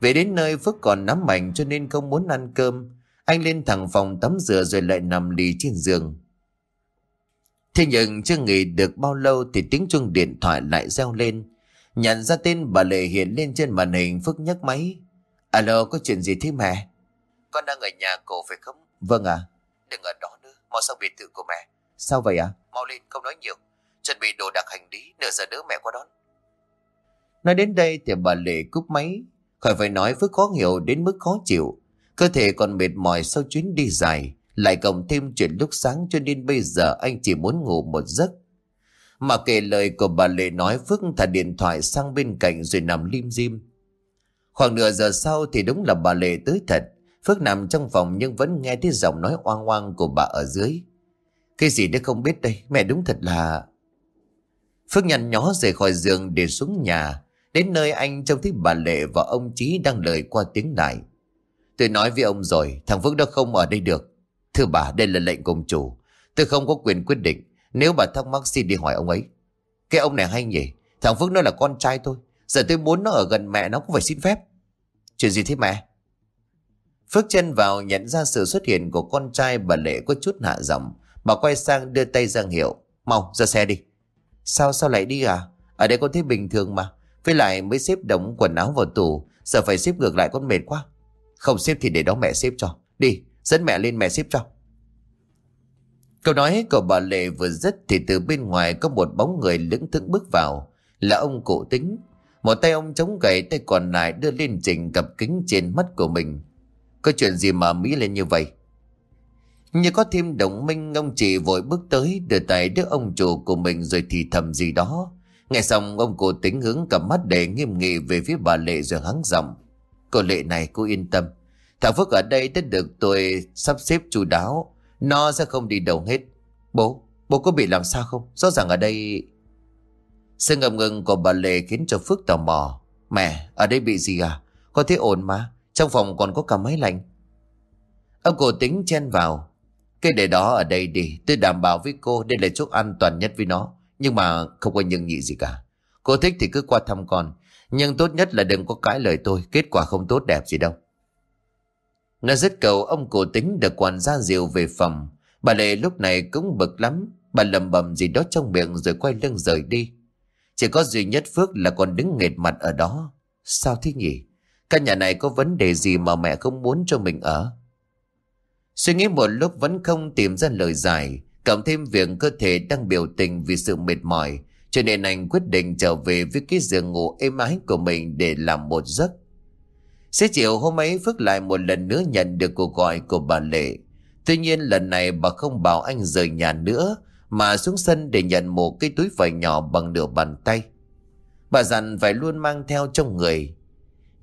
Về đến nơi Phước còn nắm mạnh cho nên không muốn ăn cơm. Anh lên thẳng phòng tắm rửa rồi lại nằm lì trên giường. Thế nhưng chưa nghỉ được bao lâu thì tiếng chuông điện thoại lại reo lên. Nhận ra tên bà Lệ hiện lên trên màn hình Phước nhấc máy. Alo, có chuyện gì thế mẹ? Con đang ở nhà cô phải không? Vâng ạ. À. Đừng ở đó nữa, mau sang biệt thự của mẹ. Sao vậy ạ? À? Mau lên, không nói nhiều. Chuẩn bị đồ đạc hành lý, nửa giờ nữa mẹ qua đón. Nói đến đây thì bà Lệ cúp máy. Khỏi phải nói Phước khó hiểu đến mức khó chịu. Cơ thể còn mệt mỏi sau chuyến đi dài. Lại cộng thêm chuyện lúc sáng cho nên bây giờ anh chỉ muốn ngủ một giấc. Mà kể lời của bà Lệ nói Phước thả điện thoại sang bên cạnh rồi nằm lim dim. Khoảng nửa giờ sau thì đúng là bà Lệ tới thật. Phước nằm trong phòng nhưng vẫn nghe thấy giọng nói oang oang của bà ở dưới. Cái gì đấy không biết đây, mẹ đúng thật là... Phước nhăn nhó rời khỏi giường để xuống nhà. Đến nơi anh trông thấy bà Lệ và ông Chí đang lời qua tiếng lại. Tôi nói với ông rồi, thằng Phước đó không ở đây được. Thưa bà, đây là lệnh công chủ. Tôi không có quyền quyết định. Nếu bà thắc mắc xin đi hỏi ông ấy. Cái ông này hay nhỉ? Thằng Phước nó là con trai tôi Giờ tôi muốn nó ở gần mẹ nó cũng phải xin phép. Chuyện gì thế mẹ? Phước chân vào nhận ra sự xuất hiện của con trai bà Lệ có chút hạ giọng. Bà quay sang đưa tay giang hiệu. Mau, ra xe đi. Sao sao lại đi à? Ở đây con thấy bình thường mà. Với lại mới xếp đống quần áo vào tủ. Giờ phải xếp ngược lại con mệt quá. Không xếp thì để đó mẹ xếp cho. Đi, Dẫn mẹ lên mẹ xếp cho. Câu nói của bà Lệ vừa dứt Thì từ bên ngoài có một bóng người lững thững bước vào. Là ông cụ tính. Một tay ông chống gậy Tay còn lại đưa lên trình cặp kính trên mắt của mình. Có chuyện gì mà Mỹ lên như vậy? Như có thêm đồng minh Ông chị vội bước tới Đưa tay đứa ông chủ của mình rồi thì thầm gì đó. Nghe xong ông cụ tính hướng cầm mắt để nghiêm nghị về phía bà Lệ rồi hắng giọng. Cô Lệ này cô yên tâm Thằng Phước ở đây đã được tôi sắp xếp chu đáo. Nó sẽ không đi đâu hết. Bố, bố có bị làm sao không? Rõ ràng ở đây... Sự ngầm ngừng của bà Lệ khiến cho Phước tò mò. Mẹ, ở đây bị gì à? Có thấy ổn mà. Trong phòng còn có cả máy lạnh. Ông cổ tính chen vào. Cái để đó ở đây đi. Tôi đảm bảo với cô đây là chỗ an toàn nhất với nó. Nhưng mà không có nhưng nhị gì cả. Cô thích thì cứ qua thăm con. Nhưng tốt nhất là đừng có cãi lời tôi. Kết quả không tốt đẹp gì đâu. Nói rất cầu ông cổ tính được quản gia diều về phòng. Bà Lệ lúc này cũng bực lắm. Bà lầm bầm gì đó trong miệng rồi quay lưng rời đi. Chỉ có duy nhất Phước là còn đứng nghệt mặt ở đó. Sao thế nhỉ? Căn nhà này có vấn đề gì mà mẹ không muốn cho mình ở? Suy nghĩ một lúc vẫn không tìm ra lời giải. Cộng thêm việc cơ thể đang biểu tình vì sự mệt mỏi. Cho nên anh quyết định trở về với cái giường ngủ êm ái của mình để làm một giấc. Xế chiều hôm ấy Phước lại một lần nữa nhận được cuộc gọi của bà Lệ. Tuy nhiên lần này bà không bảo anh rời nhà nữa mà xuống sân để nhận một cái túi vải nhỏ bằng nửa bàn tay. Bà dặn phải luôn mang theo trong người.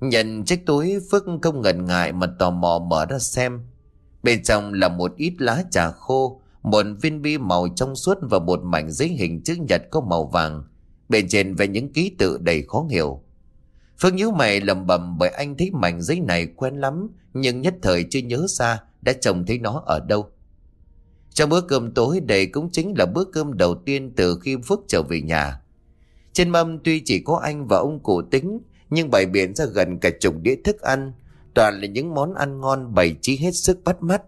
Nhận chiếc túi Phước không ngần ngại mà tò mò mở ra xem. Bên trong là một ít lá trà khô, một viên bi màu trong suốt và một mảnh giấy hình chữ nhật có màu vàng. Bên trên về những ký tự đầy khó hiểu. Phương nhíu mày lầm bầm bởi anh thấy mảnh giấy này quen lắm, nhưng nhất thời chưa nhớ ra đã trông thấy nó ở đâu. Trong bữa cơm tối đây cũng chính là bữa cơm đầu tiên từ khi Phước trở về nhà. Trên mâm tuy chỉ có anh và ông cụ tính, nhưng bày biện ra gần cả chục đĩa thức ăn, toàn là những món ăn ngon bày trí hết sức bắt mắt.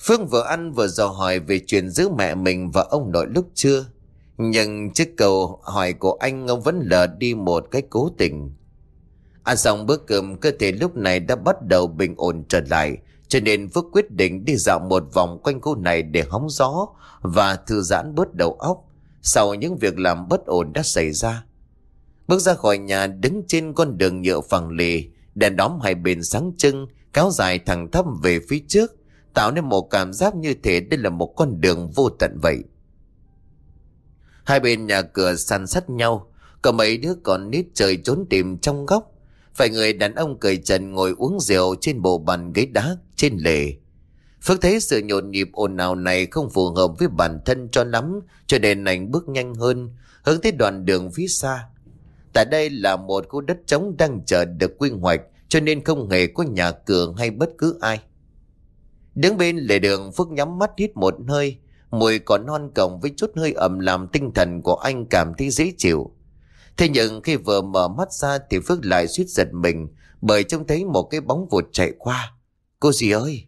Phương vừa ăn vừa dò hỏi về chuyện giữa mẹ mình và ông nội lúc trưa. Nhưng chiếc câu hỏi của anh ông vẫn lờ đi một cái cố tình. Ăn xong bữa cơm cơ thể lúc này đã bắt đầu bình ổn trở lại cho nên Phước quyết định đi dạo một vòng quanh khu này để hóng gió và thư giãn bớt đầu óc sau những việc làm bất ổn đã xảy ra. Bước ra khỏi nhà đứng trên con đường nhựa phẳng lì, đèn đóm hai bên sáng trưng, kéo dài thẳng thấp về phía trước, tạo nên một cảm giác như thể đây là một con đường vô tận vậy. Hai bên nhà cửa săn sắt nhau, có mấy đứa còn nít trời trốn tìm trong góc. Phải người đàn ông cười trần ngồi uống rượu trên bộ bàn ghế đá trên lề. Phước thấy sự nhộn nhịp ồn ào này không phù hợp với bản thân cho lắm, cho nên anh bước nhanh hơn, hướng tới đoạn đường phía xa. Tại đây là một khu đất trống đang chờ được quy hoạch, cho nên không hề có nhà cửa hay bất cứ ai. Đứng bên lề đường Phước nhắm mắt hít một hơi, mùi còn non cổng với chút hơi ẩm làm tinh thần của anh cảm thấy dễ chịu. Thế nhưng khi vừa mở mắt ra thì Phước lại suýt giật mình bởi trông thấy một cái bóng vụt chạy qua. Cô gì ơi?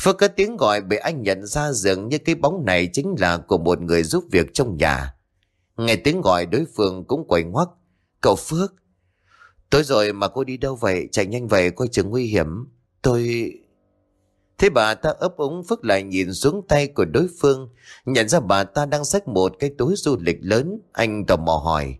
Phước có tiếng gọi bị anh nhận ra dường như cái bóng này chính là của một người giúp việc trong nhà. Nghe tiếng gọi đối phương cũng quay ngoắt. Cậu Phước. Tối rồi mà cô đi đâu vậy? Chạy nhanh vậy coi chừng nguy hiểm. Tôi... Thế bà ta ấp úng phức lại nhìn xuống tay của đối phương. Nhận ra bà ta đang xách một cái túi du lịch lớn. Anh tò mò hỏi.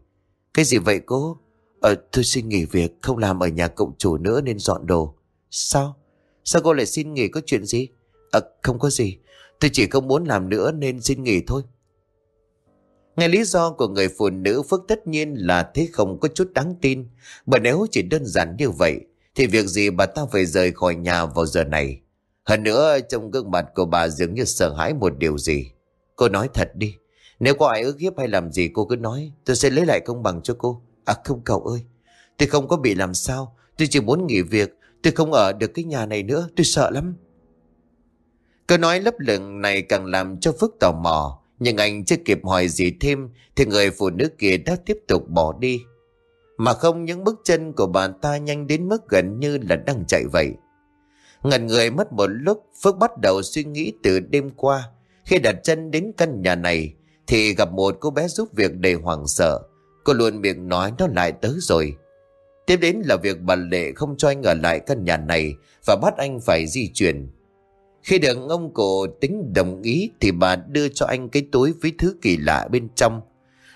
Cái gì vậy cô? Ờ, tôi xin nghỉ việc, không làm ở nhà cậu chủ nữa nên dọn đồ. Sao? Sao cô lại xin nghỉ có chuyện gì? À, không có gì. Tôi chỉ không muốn làm nữa nên xin nghỉ thôi. Nghe lý do của người phụ nữ Phước tất nhiên là thế không có chút đáng tin. Bởi nếu chỉ đơn giản như vậy, thì việc gì bà ta phải rời khỏi nhà vào giờ này? Hơn nữa, trong gương mặt của bà dường như sợ hãi một điều gì. Cô nói thật đi. Nếu có ai ức hiếp hay làm gì cô cứ nói, tôi sẽ lấy lại công bằng cho cô. À không cậu ơi, tôi không có bị làm sao. Tôi chỉ muốn nghỉ việc, tôi không ở được cái nhà này nữa, tôi sợ lắm. Câu nói lấp lửng này càng làm cho Phước tò mò. Nhưng anh chưa kịp hỏi gì thêm thì người phụ nữ kia đã tiếp tục bỏ đi. Mà không những bước chân của bà ta nhanh đến mức gần như là đang chạy vậy. Ngần người mất một lúc Phước bắt đầu suy nghĩ từ đêm qua. Khi đặt chân đến căn nhà này thì gặp một cô bé giúp việc đầy hoảng sợ. Cô luôn miệng nói nó lại tới rồi. Tiếp đến là việc bà Lệ không cho anh ở lại căn nhà này và bắt anh phải di chuyển. Khi được ông cổ tính đồng ý thì bà đưa cho anh cái túi với thứ kỳ lạ bên trong.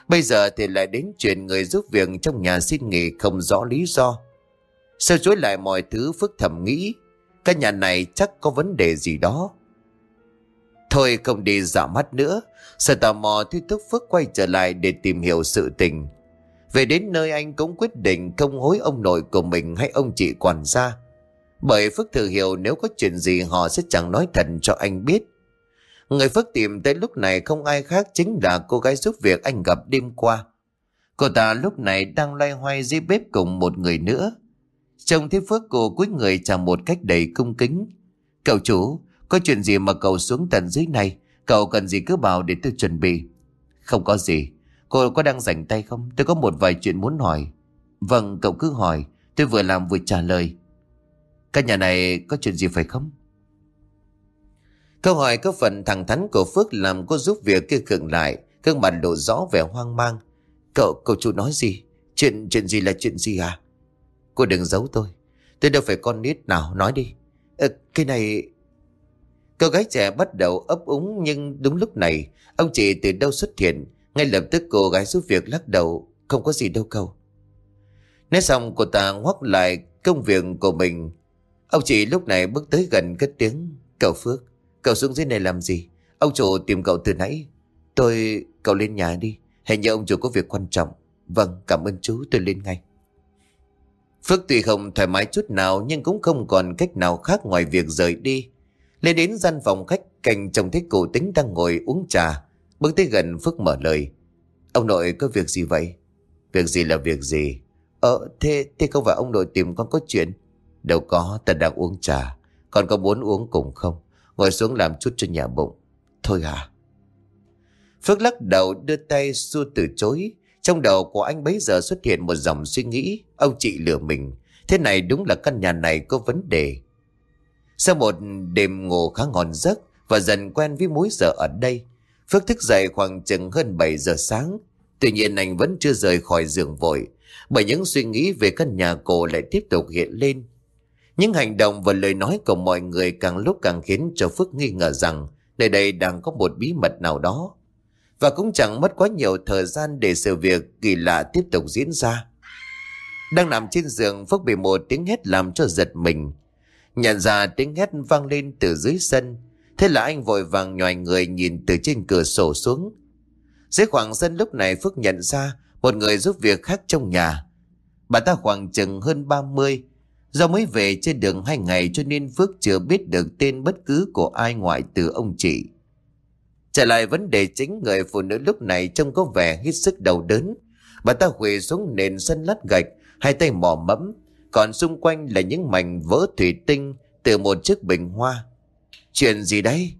Bây giờ thì lại đến chuyện người giúp việc trong nhà xin nghỉ không rõ lý do. Sau chối lại mọi thứ Phước thầm nghĩ, căn nhà này chắc có vấn đề gì đó. Thôi không đi dạo mắt nữa, sợ tò mò thuyết Thức Phước quay trở lại để tìm hiểu sự tình. Về đến nơi anh cũng quyết định không hối ông nội của mình hay ông chị quản gia. Bởi Phước thừa hiểu nếu có chuyện gì họ sẽ chẳng nói thật cho anh biết. Người Phước tìm tới lúc này không ai khác chính là cô gái giúp việc anh gặp đêm qua. Cô ta lúc này đang loay hoay dưới bếp cùng một người nữa. Trông thấy Phước cô cúi người chào một cách đầy cung kính. Cậu chủ, có chuyện gì mà cậu xuống tận dưới này? Cậu cần gì cứ bảo để tôi chuẩn bị. Không có gì. Cô có đang rảnh tay không? Tôi có một vài chuyện muốn hỏi. Vâng, cậu cứ hỏi. Tôi vừa làm vừa trả lời. Căn nhà này có chuyện gì phải không? Câu hỏi có phần thẳng thắn của Phước làm cô giúp việc kia khựng lại, gương mặt lộ rõ vẻ hoang mang. Cậu, cậu chủ nói gì? Chuyện, chuyện gì là chuyện gì à? Cô đừng giấu tôi. Tôi đâu phải con nít nào, nói đi. à, cái này... Cô gái trẻ bắt đầu ấp úng nhưng đúng lúc này, ông chị từ đâu xuất hiện. Ngay lập tức cô gái giúp việc lắc đầu, không có gì đâu cậu. Nói xong cô ta ngoắc lại công việc của mình Ông chị lúc này bước tới gần cất tiếng. Cậu Phước, cậu xuống dưới này làm gì? Ông chủ tìm cậu từ nãy. Tôi... Cậu lên nhà đi. Hình như ông chủ có việc quan trọng. Vâng, cảm ơn chú, tôi lên ngay. Phước tuy không thoải mái chút nào nhưng cũng không còn cách nào khác ngoài việc rời đi. Lên đến gian phòng khách cạnh chồng thấy cụ tính đang ngồi uống trà. Bước tới gần Phước mở lời. Ông nội có việc gì vậy? Việc gì là việc gì? Ờ thế, thế không phải ông nội tìm con có chuyện? Đâu có, ta đang uống trà. Con có muốn uống cùng không? Ngồi xuống làm chút cho nhà bụng. Thôi à? Phước lắc đầu đưa tay xua từ chối. Trong đầu của anh bấy giờ xuất hiện một dòng suy nghĩ. Ông chị lừa mình. Thế này đúng là căn nhà này có vấn đề. Sau một đêm ngủ khá ngon giấc và dần quen với múi giờ ở đây, Phước thức dậy khoảng chừng hơn 7 giờ sáng. Tuy nhiên anh vẫn chưa rời khỏi giường vội, bởi những suy nghĩ về căn nhà cổ lại tiếp tục hiện lên. Những hành động và lời nói của mọi người càng lúc càng khiến cho Phước nghi ngờ rằng nơi đây đang có một bí mật nào đó. Và cũng chẳng mất quá nhiều thời gian để sự việc kỳ lạ tiếp tục diễn ra. Đang nằm trên giường, Phước bị một tiếng hét làm cho giật mình. Nhận ra tiếng hét vang lên từ dưới sân. Thế là anh vội vàng nhòi người nhìn từ trên cửa sổ xuống. Dưới khoảng sân lúc này, Phước nhận ra một người giúp việc khác trong nhà. Bà ta khoảng chừng hơn 30. Do mới về trên đường hai ngày cho nên Phước chưa biết được tên bất cứ của ai ngoại từ ông chị. Trở lại vấn đề chính người phụ nữ lúc này trông có vẻ hết sức đầu đớn. Bà ta quỳ xuống nền sân lát gạch, hai tay mò mẫm, còn xung quanh là những mảnh vỡ thủy tinh từ một chiếc bình hoa. Chuyện gì đây?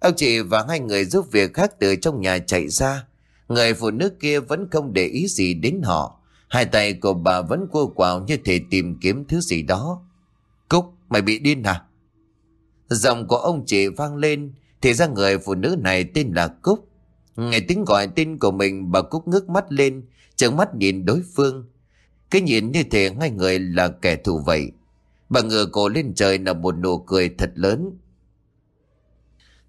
Ông chị và hai người giúp việc khác từ trong nhà chạy ra. Người phụ nữ kia vẫn không để ý gì đến họ. Hai tay của bà vẫn cua quào như thể tìm kiếm thứ gì đó. Cúc, mày bị điên à? Giọng của ông chị vang lên, thì ra người phụ nữ này tên là Cúc. Nghe tiếng gọi tên của mình bà Cúc ngước mắt lên, trợn mắt nhìn đối phương. Cái nhìn như thể hai người là kẻ thù vậy. Bà ngửa cổ lên trời là một nụ cười thật lớn.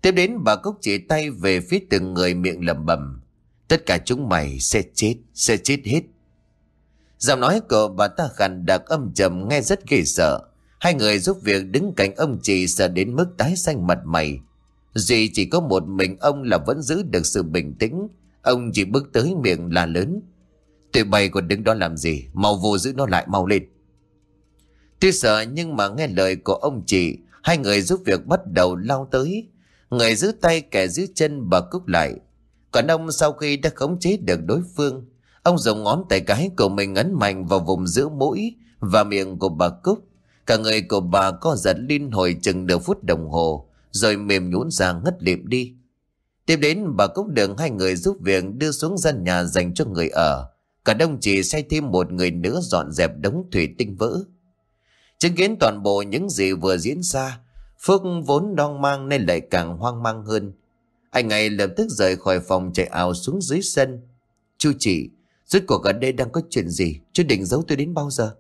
Tiếp đến bà Cúc chỉ tay về phía từng người miệng lẩm bẩm. Tất cả chúng mày sẽ chết, sẽ chết hết. Giọng nói của bà ta khàn đặc âm trầm nghe rất ghê sợ. Hai người giúp việc đứng cạnh ông chị sợ đến mức tái xanh mặt mày. Duy chỉ có một mình ông là vẫn giữ được sự bình tĩnh. Ông chỉ bước tới miệng là lớn. Tụi bay còn đứng đó làm gì? Mau vô giữ nó lại, mau lên. Tuy sợ nhưng mà nghe lời của ông chị, Hai người giúp việc bắt đầu lao tới. Người giữ tay, kẻ giữ chân bà Cúc lại. Còn ông sau khi đã khống chế được đối phương, Ông dùng ngón tay cái của mình ấn mạnh vào vùng giữa mũi Và miệng của bà Cúc. Cả người của bà co giật liên hồi chừng nửa phút đồng hồ. Rồi mềm nhũn ra ngất lịm đi Tiếp đến bà Cúc được hai người giúp việc đưa xuống gian nhà dành cho người ở Cả đông chỉ sai thêm một người nữa dọn dẹp đống thủy tinh vỡ. Chứng kiến toàn bộ những gì vừa diễn ra, Phước vốn đong mang nên lại càng hoang mang hơn. Anh ngay lập tức rời khỏi phòng chạy ảo xuống dưới sân. Chú chị, rốt cuộc ở đây đang có chuyện gì? Chú định giấu tôi đến bao giờ?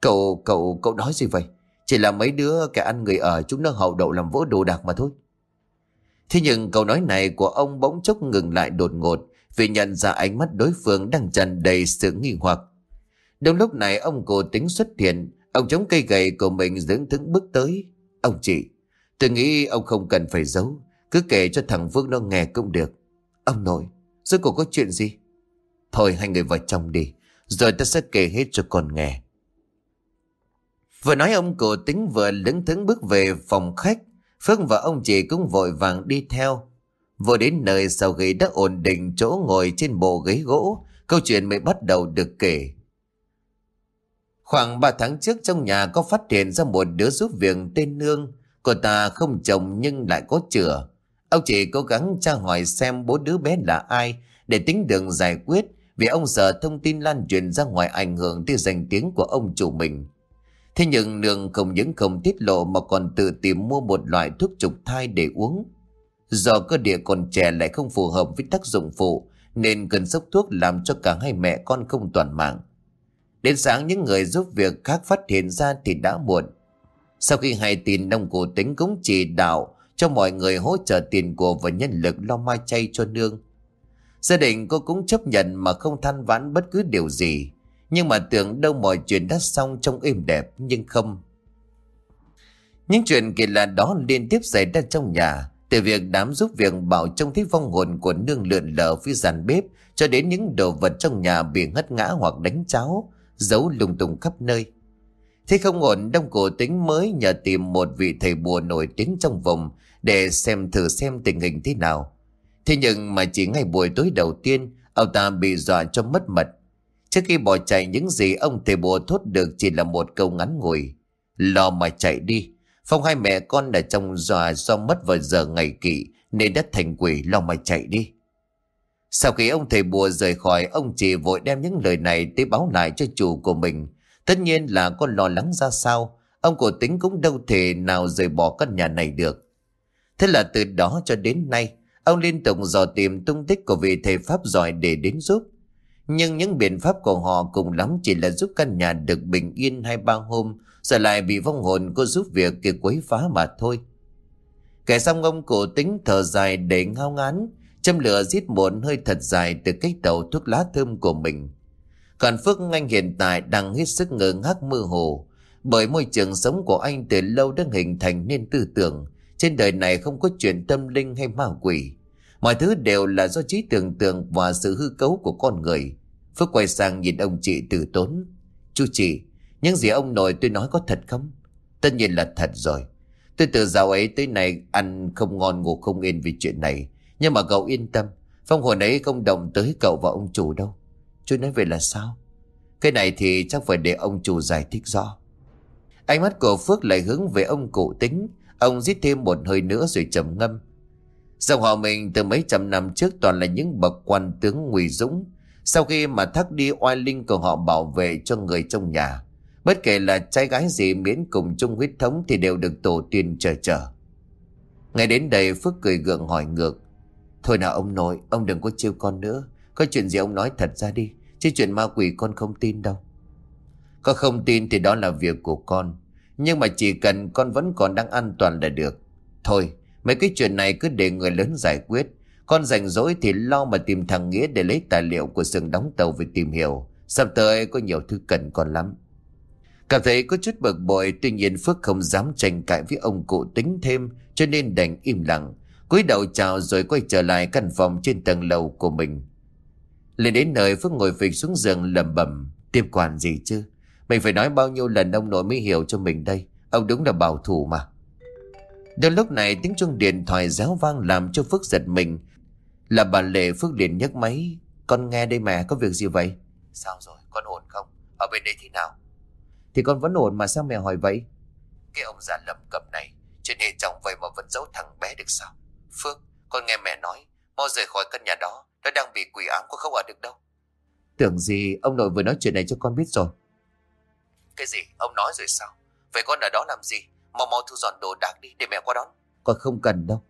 Cậu, cậu, cậu nói gì vậy? Chỉ là mấy đứa kẻ ăn người ở chúng nó hậu đậu làm vỡ đồ đạc mà thôi. Thế nhưng câu nói này của ông bỗng chốc ngừng lại đột ngột vì nhận ra ánh mắt đối phương đang tràn đầy sự nghi hoặc. Đúng lúc này ông cổ tính xuất hiện, ông chống cây gậy của mình dưỡng thững bước tới. Ông chị, tôi nghĩ ông không cần phải giấu, cứ kể cho thằng Vương nó nghe cũng được. Ông nội, rốt cuộc có chuyện gì? Thôi hai người vào trong đi, rồi ta sẽ kể hết cho con nghe. Vừa nói ông cổ tính vừa lững thững bước về phòng khách, Phước và ông chị cũng vội vàng đi theo. Vừa đến nơi sau khi đã ổn định chỗ ngồi trên bộ ghế gỗ, câu chuyện mới bắt đầu được kể. Khoảng 3 tháng trước trong nhà có phát hiện ra một đứa giúp việc tên Nương. Cô ta không chồng nhưng lại có chữa. Ông chỉ cố gắng tra hỏi xem bố đứa bé là ai để tính đường giải quyết vì ông sợ thông tin lan truyền ra ngoài ảnh hưởng tới danh tiếng của ông chủ mình. Thế nhưng Nương không những không tiết lộ mà còn tự tìm mua một loại thuốc trục thai để uống. Do cơ địa còn trẻ lại không phù hợp với tác dụng phụ, nên cần sốc thuốc làm cho cả hai mẹ con không toàn mạng. Đến sáng, những người giúp việc khác phát hiện ra thì đã muộn. Sau khi hay tin nông cổ tính cũng chỉ đạo cho mọi người hỗ trợ tiền của và nhân lực lo mai chay cho nương. Gia đình cô cũng chấp nhận mà không than vãn bất cứ điều gì. Nhưng mà tưởng đâu mọi chuyện đã xong trong êm đẹp nhưng không. Những chuyện kỳ lạ đó liên tiếp xảy ra trong nhà. Từ việc đám giúp việc bảo trông thấy vong hồn của nương lượn lờ phía dàn bếp cho đến những đồ vật trong nhà bị ngất ngã hoặc đánh cháo, giấu lung tung khắp nơi. Thế không ổn đông cổ tính mới nhờ tìm một vị thầy bùa nổi tiếng trong vùng để xem thử xem tình hình thế nào. Thế nhưng mà chỉ ngày buổi tối đầu tiên, ông ta bị dọa cho mất mật. Trước khi bỏ chạy những gì ông thầy bùa thốt được chỉ là một câu ngắn ngủi. Lo mà chạy đi. Phong hai mẹ con đã trong dòa do mất vào giờ ngày kỵ nên đất thành quỷ lo mà chạy đi. Sau khi ông thầy bùa rời khỏi, ông chỉ vội đem những lời này tới báo lại cho chủ của mình. Tất nhiên là có lo lắng ra sao, ông cổ tính cũng đâu thể nào rời bỏ căn nhà này được. Thế là từ đó cho đến nay, ông liên tục dò tìm tung tích của vị thầy Pháp giỏi để đến giúp. Nhưng những biện pháp của họ cùng lắm chỉ là giúp căn nhà được bình yên hai ba hôm, rồi lại bị vong hồn cô giúp việc kia quấy phá mà thôi. Kẻ xong ông cổ tính thở dài để ngao ngán, châm lửa giết một hơi thật dài từ cái đầu thuốc lá thơm của mình. Còn Phước Anh hiện tại đang hết sức ngơ ngác mơ hồ, bởi môi trường sống của anh từ lâu đã hình thành nên tư tưởng, trên đời này không có chuyện tâm linh hay ma quỷ. Mọi thứ đều là do trí tưởng tượng và sự hư cấu của con người. Phước quay sang nhìn ông chị từ tốn. Chú chị, những gì ông nội tôi nói có thật không? Tất nhiên là thật rồi. Tôi từ dạo ấy tới nay ăn không ngon ngủ không yên vì chuyện này. Nhưng mà cậu yên tâm, phong hồn ấy không động tới cậu và ông chủ đâu. Chú nói về là sao? Cái này thì chắc phải để ông chủ giải thích rõ. Ánh mắt của Phước lại hướng về ông cụ tính. Ông giết thêm một hơi nữa rồi trầm ngâm. Dòng họ mình từ mấy trăm năm trước toàn là những bậc quan tướng nguy dũng. Sau khi mà thắc đi oai linh của họ bảo vệ cho người trong nhà. Bất kể là trai gái gì miễn cùng chung huyết thống thì đều được tổ tiên chờ chờ. ngay đến đây Phước cười gượng hỏi ngược. Thôi nào ông nội, ông đừng có chiêu con nữa. Có chuyện gì ông nói thật ra đi. Chứ chuyện ma quỷ con không tin đâu. Có không tin thì đó là việc của con. Nhưng mà chỉ cần con vẫn còn đang an toàn là được. Thôi, mấy cái chuyện này cứ để người lớn giải quyết. Con rảnh rỗi thì lo mà tìm thằng Nghĩa để lấy tài liệu của sừng đóng tàu về tìm hiểu. Sắp tới có nhiều thứ cần con lắm. Cảm thấy có chút bực bội, tuy nhiên Phước không dám tranh cãi với ông cụ tính thêm, cho nên đành im lặng. cúi đầu chào rồi quay trở lại căn phòng trên tầng lầu của mình. Lên đến nơi, Phước ngồi phịch xuống giường lầm bầm Tiếp quản gì chứ Mình phải nói bao nhiêu lần ông nội mới hiểu cho mình đây Ông đúng là bảo thủ mà Đến lúc này tiếng chuông điện thoại réo vang làm cho Phước giật mình. Là bà Lệ, Phước liền nhấc máy. Con nghe đây mẹ có việc gì vậy? Sao rồi, con ổn không? Ở bên đây thế nào? Thì con vẫn ổn mà sao mẹ hỏi vậy? Cái ông già lầm cầm này, Trên hệ chồng vậy mà vẫn giấu thằng bé được sao? Phước, con nghe mẹ nói, Mau rời khỏi căn nhà đó, Nó đang bị quỷ ám có không ở được đâu. Tưởng gì ông nội vừa nói chuyện này cho con biết rồi? Cái gì? Ông nói rồi sao? Vậy con ở đó làm gì? Mau mau thu dọn đồ đạc đi để mẹ qua đón Con không cần đâu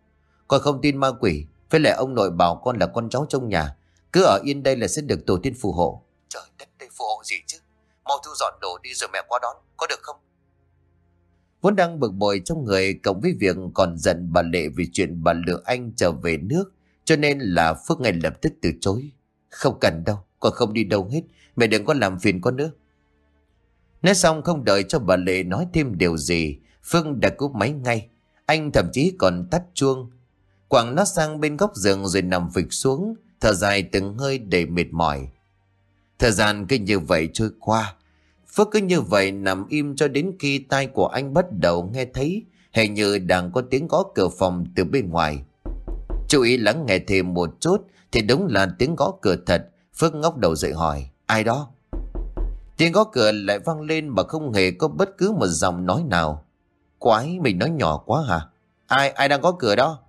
Con không tin ma quỷ Phải lẽ ông nội bảo con là con cháu trong nhà Cứ ở yên đây là sẽ được tổ tiên phù hộ Trời đất đây phù hộ gì chứ Mau thu dọn đồ đi rồi mẹ qua đón Có được không Vốn đang bực bội trong người cộng với việc còn giận bà Lệ vì chuyện bà lừa anh trở về nước cho nên là Phước ngay lập tức từ chối. Không cần đâu, con không đi đâu hết. Mẹ đừng có làm phiền con nữa. Nói xong không đợi cho bà Lệ nói thêm điều gì. Phương đã cúp máy ngay. Anh thậm chí còn tắt chuông. Quảng nó sang bên góc giường rồi nằm phịch xuống. Thở dài từng hơi để mệt mỏi. Thời gian cứ như vậy trôi qua. Phước cứ như vậy nằm im cho đến khi tai của anh bắt đầu nghe thấy, hình như đang có tiếng gõ cửa phòng từ bên ngoài. Chú ý lắng nghe thêm một chút Thì đúng là tiếng gõ cửa thật Phước ngóc đầu dậy hỏi, Ai đó Tiếng gõ cửa lại vang lên mà không hề có bất cứ một dòng nói nào Quái mình nói nhỏ quá hả Ai ai đang gõ cửa đó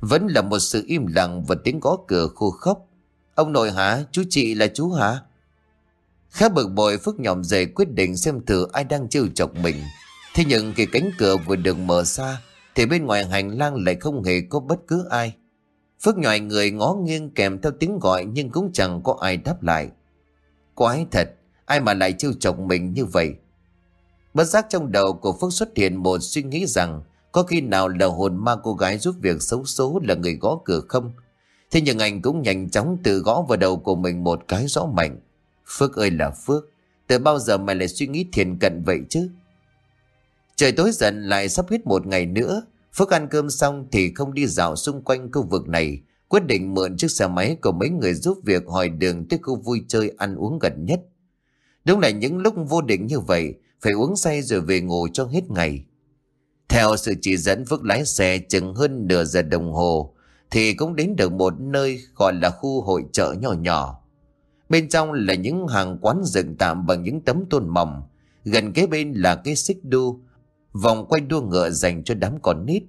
Vẫn là một sự im lặng và tiếng gõ cửa khô khốc Ông nội hả Chú chị là chú hả Khá bực bội Phước nhòm dậy quyết định xem thử ai đang trêu chọc mình Thế nhưng khi cánh cửa vừa được mở ra thì bên ngoài hành lang lại không hề có bất cứ ai. Phước nhòi người ngó nghiêng kèm theo tiếng gọi nhưng cũng chẳng có ai đáp lại. Quái thật, ai mà lại trêu chọc mình như vậy? Bất giác trong đầu của Phước xuất hiện một suy nghĩ rằng có khi nào là hồn ma cô gái giúp việc xấu số là người gõ cửa không? Thế nhưng anh cũng nhanh chóng tự gõ vào đầu của mình một cái rõ mạnh. Phước ơi là Phước, từ bao giờ mày lại suy nghĩ thiền cận vậy chứ? Trời tối dần lại sắp hết một ngày nữa. Phước ăn cơm xong thì không đi dạo xung quanh khu vực này. Quyết định mượn chiếc xe máy của mấy người giúp việc hỏi đường tới khu vui chơi ăn uống gần nhất. Đúng là những lúc vô định như vậy, phải uống say rồi về ngủ cho hết ngày. Theo sự chỉ dẫn Phước lái xe chừng hơn nửa giờ đồng hồ thì cũng đến được một nơi gọi là khu hội chợ nhỏ nhỏ. Bên trong là những hàng quán dựng tạm bằng những tấm tôn mỏng, gần kế bên là cái xích đu, vòng quanh đua ngựa dành cho đám con nít.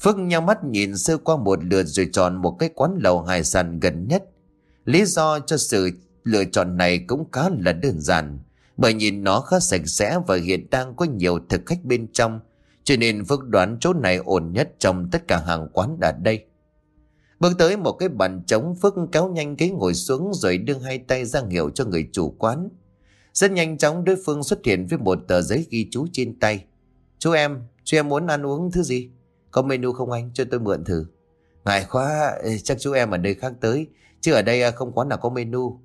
Phước nhau mắt nhìn sơ qua một lượt rồi chọn một cái quán lầu hải sản gần nhất. Lý do cho sự lựa chọn này cũng khá là đơn giản, bởi nhìn nó khá sạch sẽ và hiện đang có nhiều thực khách bên trong, cho nên Phước đoán chỗ này ổn nhất trong tất cả hàng quán ở đây. Bước tới một cái bàn trống Phước kéo nhanh ghế ngồi xuống rồi đưa hai tay ra hiệu cho người chủ quán. Rất nhanh chóng đối phương xuất hiện với một tờ giấy ghi chú trên tay. Chú em, chú em muốn ăn uống thứ gì? Có menu không anh? Cho tôi mượn thử. Ngại quá, chắc chú em ở nơi khác tới. Chứ ở đây không quán nào có menu.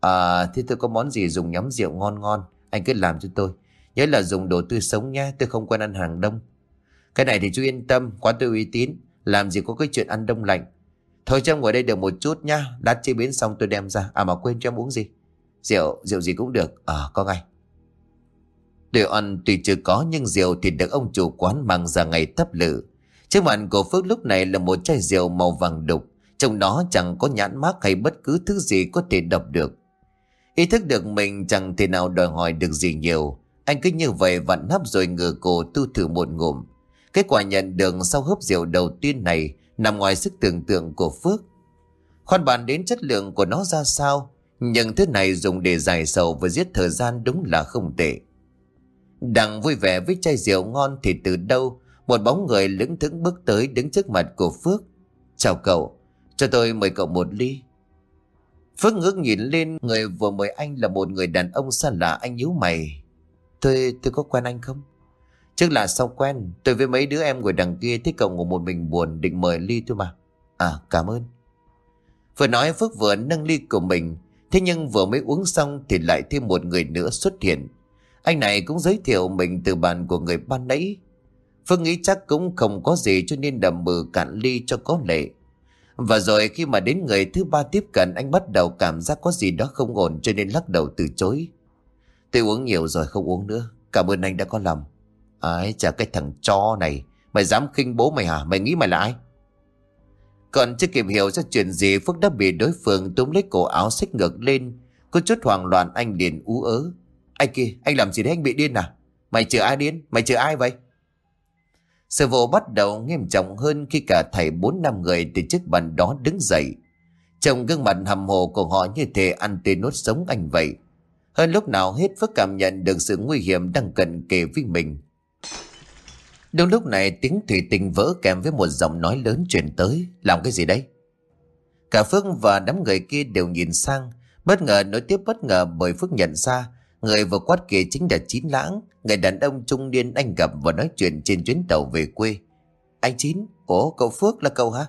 À, thì tôi có món gì dùng nhắm rượu ngon ngon. Anh cứ làm cho tôi. Nhớ là dùng đồ tươi sống nha, tôi không quen ăn hàng đông. Cái này thì chú yên tâm, quán tôi uy tín. Làm gì có cái chuyện ăn đông lạnh. Thôi cho em ngồi đây được một chút nha. Lát chế biến xong tôi đem ra. À mà quên cho em uống gì? Rượu, rượu gì cũng được. À, có ngay. đồ ăn tuy chưa có nhưng rượu thì được ông chủ quán mang ra ngày tấp lự. Trước mặt của Phước lúc này là một chai rượu màu vàng đục. Trong đó chẳng có nhãn mác hay bất cứ thứ gì có thể đọc được. Ý thức được mình chẳng thể nào đòi hỏi được gì nhiều. Anh cứ như vậy vặn hấp rồi ngửa cổ tu thử một ngụm. Kết quả nhận được sau hớp rượu đầu tiên này nằm ngoài sức tưởng tượng của Phước. Khoan bàn đến chất lượng của nó ra sao, nhưng thứ này dùng để giải sầu và giết thời gian đúng là không tệ. Đang vui vẻ với chai rượu ngon thì từ đâu một bóng người lững thững bước tới đứng trước mặt của Phước. Chào cậu, cho tôi mời cậu một ly. Phước ngước nhìn lên người vừa mời anh là một người đàn ông xa lạ anh nhíu mày. Tôi, tôi có quen anh không? Trước là sao quen, tôi với mấy đứa em ngồi đằng kia thấy cậu ngồi một mình buồn định mời ly thôi mà. À, cảm ơn. Vừa nói Phước vừa nâng ly của mình, thế nhưng vừa mới uống xong thì lại thêm một người nữa xuất hiện. Anh này cũng giới thiệu mình từ bàn của người ban nãy. Phước nghĩ chắc cũng không có gì cho nên đầm mừ cạn ly cho có lệ. Và rồi khi mà đến người thứ ba tiếp cận anh bắt đầu cảm giác có gì đó không ổn cho nên lắc đầu từ chối. Tôi uống nhiều rồi không uống nữa. Cảm ơn anh đã có lòng. Ái chả cái thằng cho này. Mày dám khinh bố mày hả? Mày nghĩ mày là ai? Còn chưa kịp hiểu ra chuyện gì Phước đã bị đối phương túm lấy cổ áo xích ngược lên. Có chút hoảng loạn anh liền ú ớ. Anh kia, anh làm gì đấy anh bị điên à? Mày chữa ai điên? Mày chữa ai vậy? Sự vụ bắt đầu nghiêm trọng hơn khi cả thầy bốn năm người từ chiếc bàn đó đứng dậy. Trong gương mặt hầm hồ của họ như thể ăn tê nốt sống anh vậy. Hơn lúc nào hết Phước cảm nhận được sự nguy hiểm đang cận kề với mình. Đúng lúc này, tiếng thủy tinh vỡ kèm với một giọng nói lớn truyền tới. Làm cái gì đấy? Cả Phước và đám người kia đều nhìn sang. Bất ngờ nối tiếp bất ngờ bởi Phước nhận ra người vừa quát kia chính là Chín Lãng, người đàn ông trung niên anh gặp và nói chuyện trên chuyến tàu về quê. Anh Chín, ủa cậu Phước là cậu hả?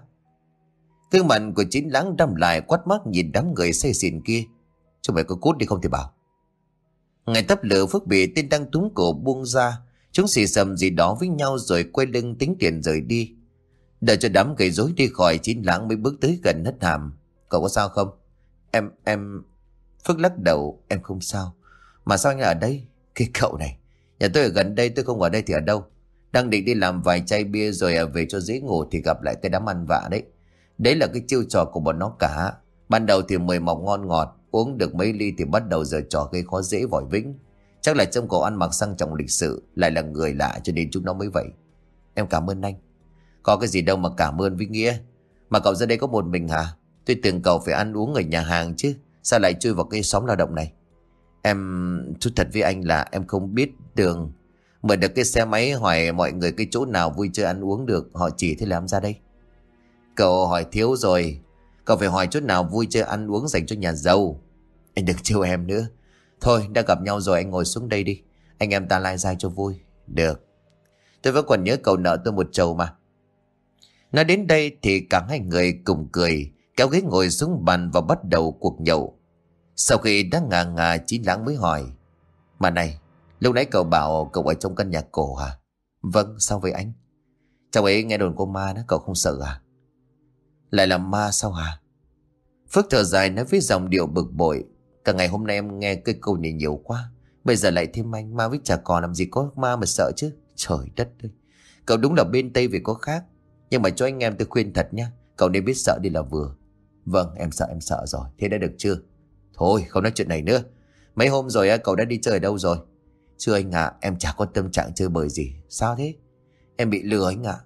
Cương mặt của Chín Lãng đâm lại quát mắt nhìn đám người say xỉn kia. Chúng mày có cút đi không thì bảo. Ngày tấp lửa Phước bị tên đang túm cổ buông ra Chúng xì xầm gì đó với nhau rồi quay lưng tính tiền rời đi. Đợi cho đám gây rối đi khỏi chín lãng mới bước tới gần hất hàm. Cậu có sao không? Em, em... Phước lắc đầu, em không sao. Mà sao anh ở đây? Cái cậu này. Nhà tôi ở gần đây, tôi không ở đây thì ở đâu? Đang định đi làm vài chai bia rồi à, về cho dễ ngủ thì gặp lại cái đám ăn vạ đấy. Đấy là cái chiêu trò của bọn nó cả. Ban đầu thì mời mọc ngon ngọt, uống được mấy ly thì bắt đầu giờ trò gây khó dễ vội vĩnh. Chắc là trong cổ ăn mặc sang trọng lịch sự Lại là người lạ cho nên chúng nó mới vậy Em cảm ơn anh Có cái gì đâu mà cảm ơn với Nghĩa Mà cậu ra đây có một mình hả Tôi tưởng cậu phải ăn uống ở nhà hàng chứ Sao lại chui vào cái xóm lao động này Em thú thật với anh là em không biết đường. Mượn được cái xe máy hỏi mọi người cái chỗ nào vui chơi ăn uống được, Họ chỉ thế làm ra đây. Cậu hỏi thiếu rồi, Cậu phải hỏi chỗ nào vui chơi ăn uống dành cho nhà giàu. Anh đừng trêu em nữa. Thôi, đã gặp nhau rồi, anh ngồi xuống đây đi. Anh em ta lai dai cho vui. Được. Tôi vẫn còn nhớ cậu nợ tôi một trầu mà. Nói đến đây thì cả hai người cùng cười, Kéo ghế ngồi xuống bàn và bắt đầu cuộc nhậu. Sau khi đã ngà ngà, Chí lãng mới hỏi, Mà này, Lúc nãy cậu bảo cậu ở trong căn nhà cổ hả? Vâng sao vậy anh? Cháu ấy nghe đồn có ma đó, cậu không sợ à? Lại là ma sao hả? Phước thở dài nói với dòng điệu bực bội, Cả ngày hôm nay em nghe cái câu này nhiều quá, Bây giờ lại thêm anh, ma với chả còn làm gì có ma mà sợ chứ. Trời đất ơi, Cậu đúng là bên Tây vì có khác, Nhưng mà cho anh em tôi khuyên thật nhá, Cậu nên biết sợ đi là vừa. Vâng em sợ em sợ rồi, Thế đã được chưa? Thôi, không nói chuyện này nữa Mấy hôm rồi cậu đã đi chơi ở đâu rồi Chưa anh ạ, em chả có tâm trạng chơi bời gì Sao thế Em bị lừa anh ạ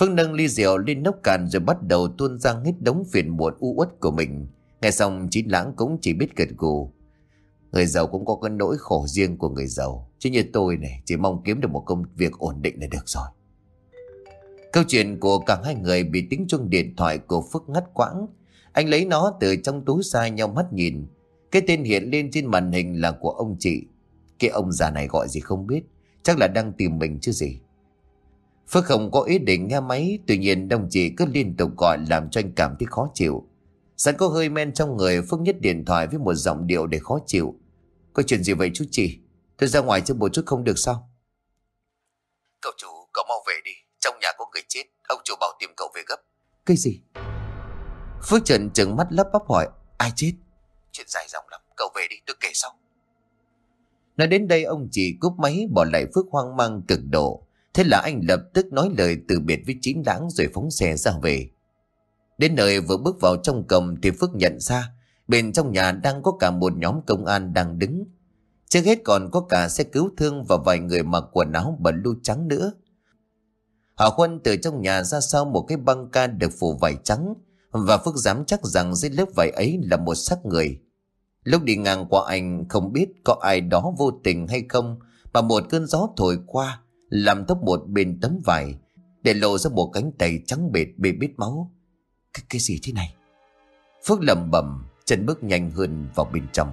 Phương nâng ly rượu lên nốc cạn rồi bắt đầu tuôn ra hết đống phiền muộn, u uất của mình. Nghe xong, chín lãng cũng chỉ biết gật gù. Người giàu cũng có cái nỗi khổ riêng của người giàu. Chứ như tôi này, chỉ mong kiếm được một công việc ổn định là được rồi. Câu chuyện của cả hai người bị tiếng chuông điện thoại của Phước ngắt quãng. Anh lấy nó từ trong túi sai nhau mắt nhìn. Cái tên hiện lên trên màn hình là của ông chị. Cái ông già này gọi gì không biết. Chắc là đang tìm mình chứ gì. Phước không có ý định nghe máy, tuy nhiên đồng chí cứ liên tục gọi làm cho anh cảm thấy khó chịu. Sẵn có hơi men trong người, Phước nhất điện thoại với một giọng điệu để khó chịu. Có chuyện gì vậy chú chị? Tôi ra ngoài chơi một chút không được sao? Cậu chủ, cậu mau về đi. Trong nhà có người chết, ông chủ bảo tìm cậu về gấp. Cái gì? Phước Trần trừng mắt lấp bắp hỏi, ai chết? Chuyện dài dòng lắm, cậu về đi, tôi kể sau. Nói đến đây ông chỉ cúp máy bỏ lại Phước hoang mang cực độ. Thế là anh lập tức nói lời từ biệt với chín đáng rồi phóng xe ra về. Đến nơi vừa bước vào trong cầm thì Phước nhận ra bên trong nhà đang có cả một nhóm công an đang đứng. Trước hết còn có cả xe cứu thương và vài người mặc quần áo bẩn lưu trắng nữa. Họ Khuân từ trong nhà ra sau một cái băng ca được phủ vải trắng và Phước dám chắc rằng dưới lớp vải ấy là một xác người. Lúc đi ngang qua anh không biết có ai đó vô tình hay không mà một cơn gió thổi qua làm tóc một bên tấm vải để lộ ra một cánh tay trắng bệt bị bít máu. Cái, cái gì thế này? Phước lầm bầm chân bước nhanh hơn vào bên trong.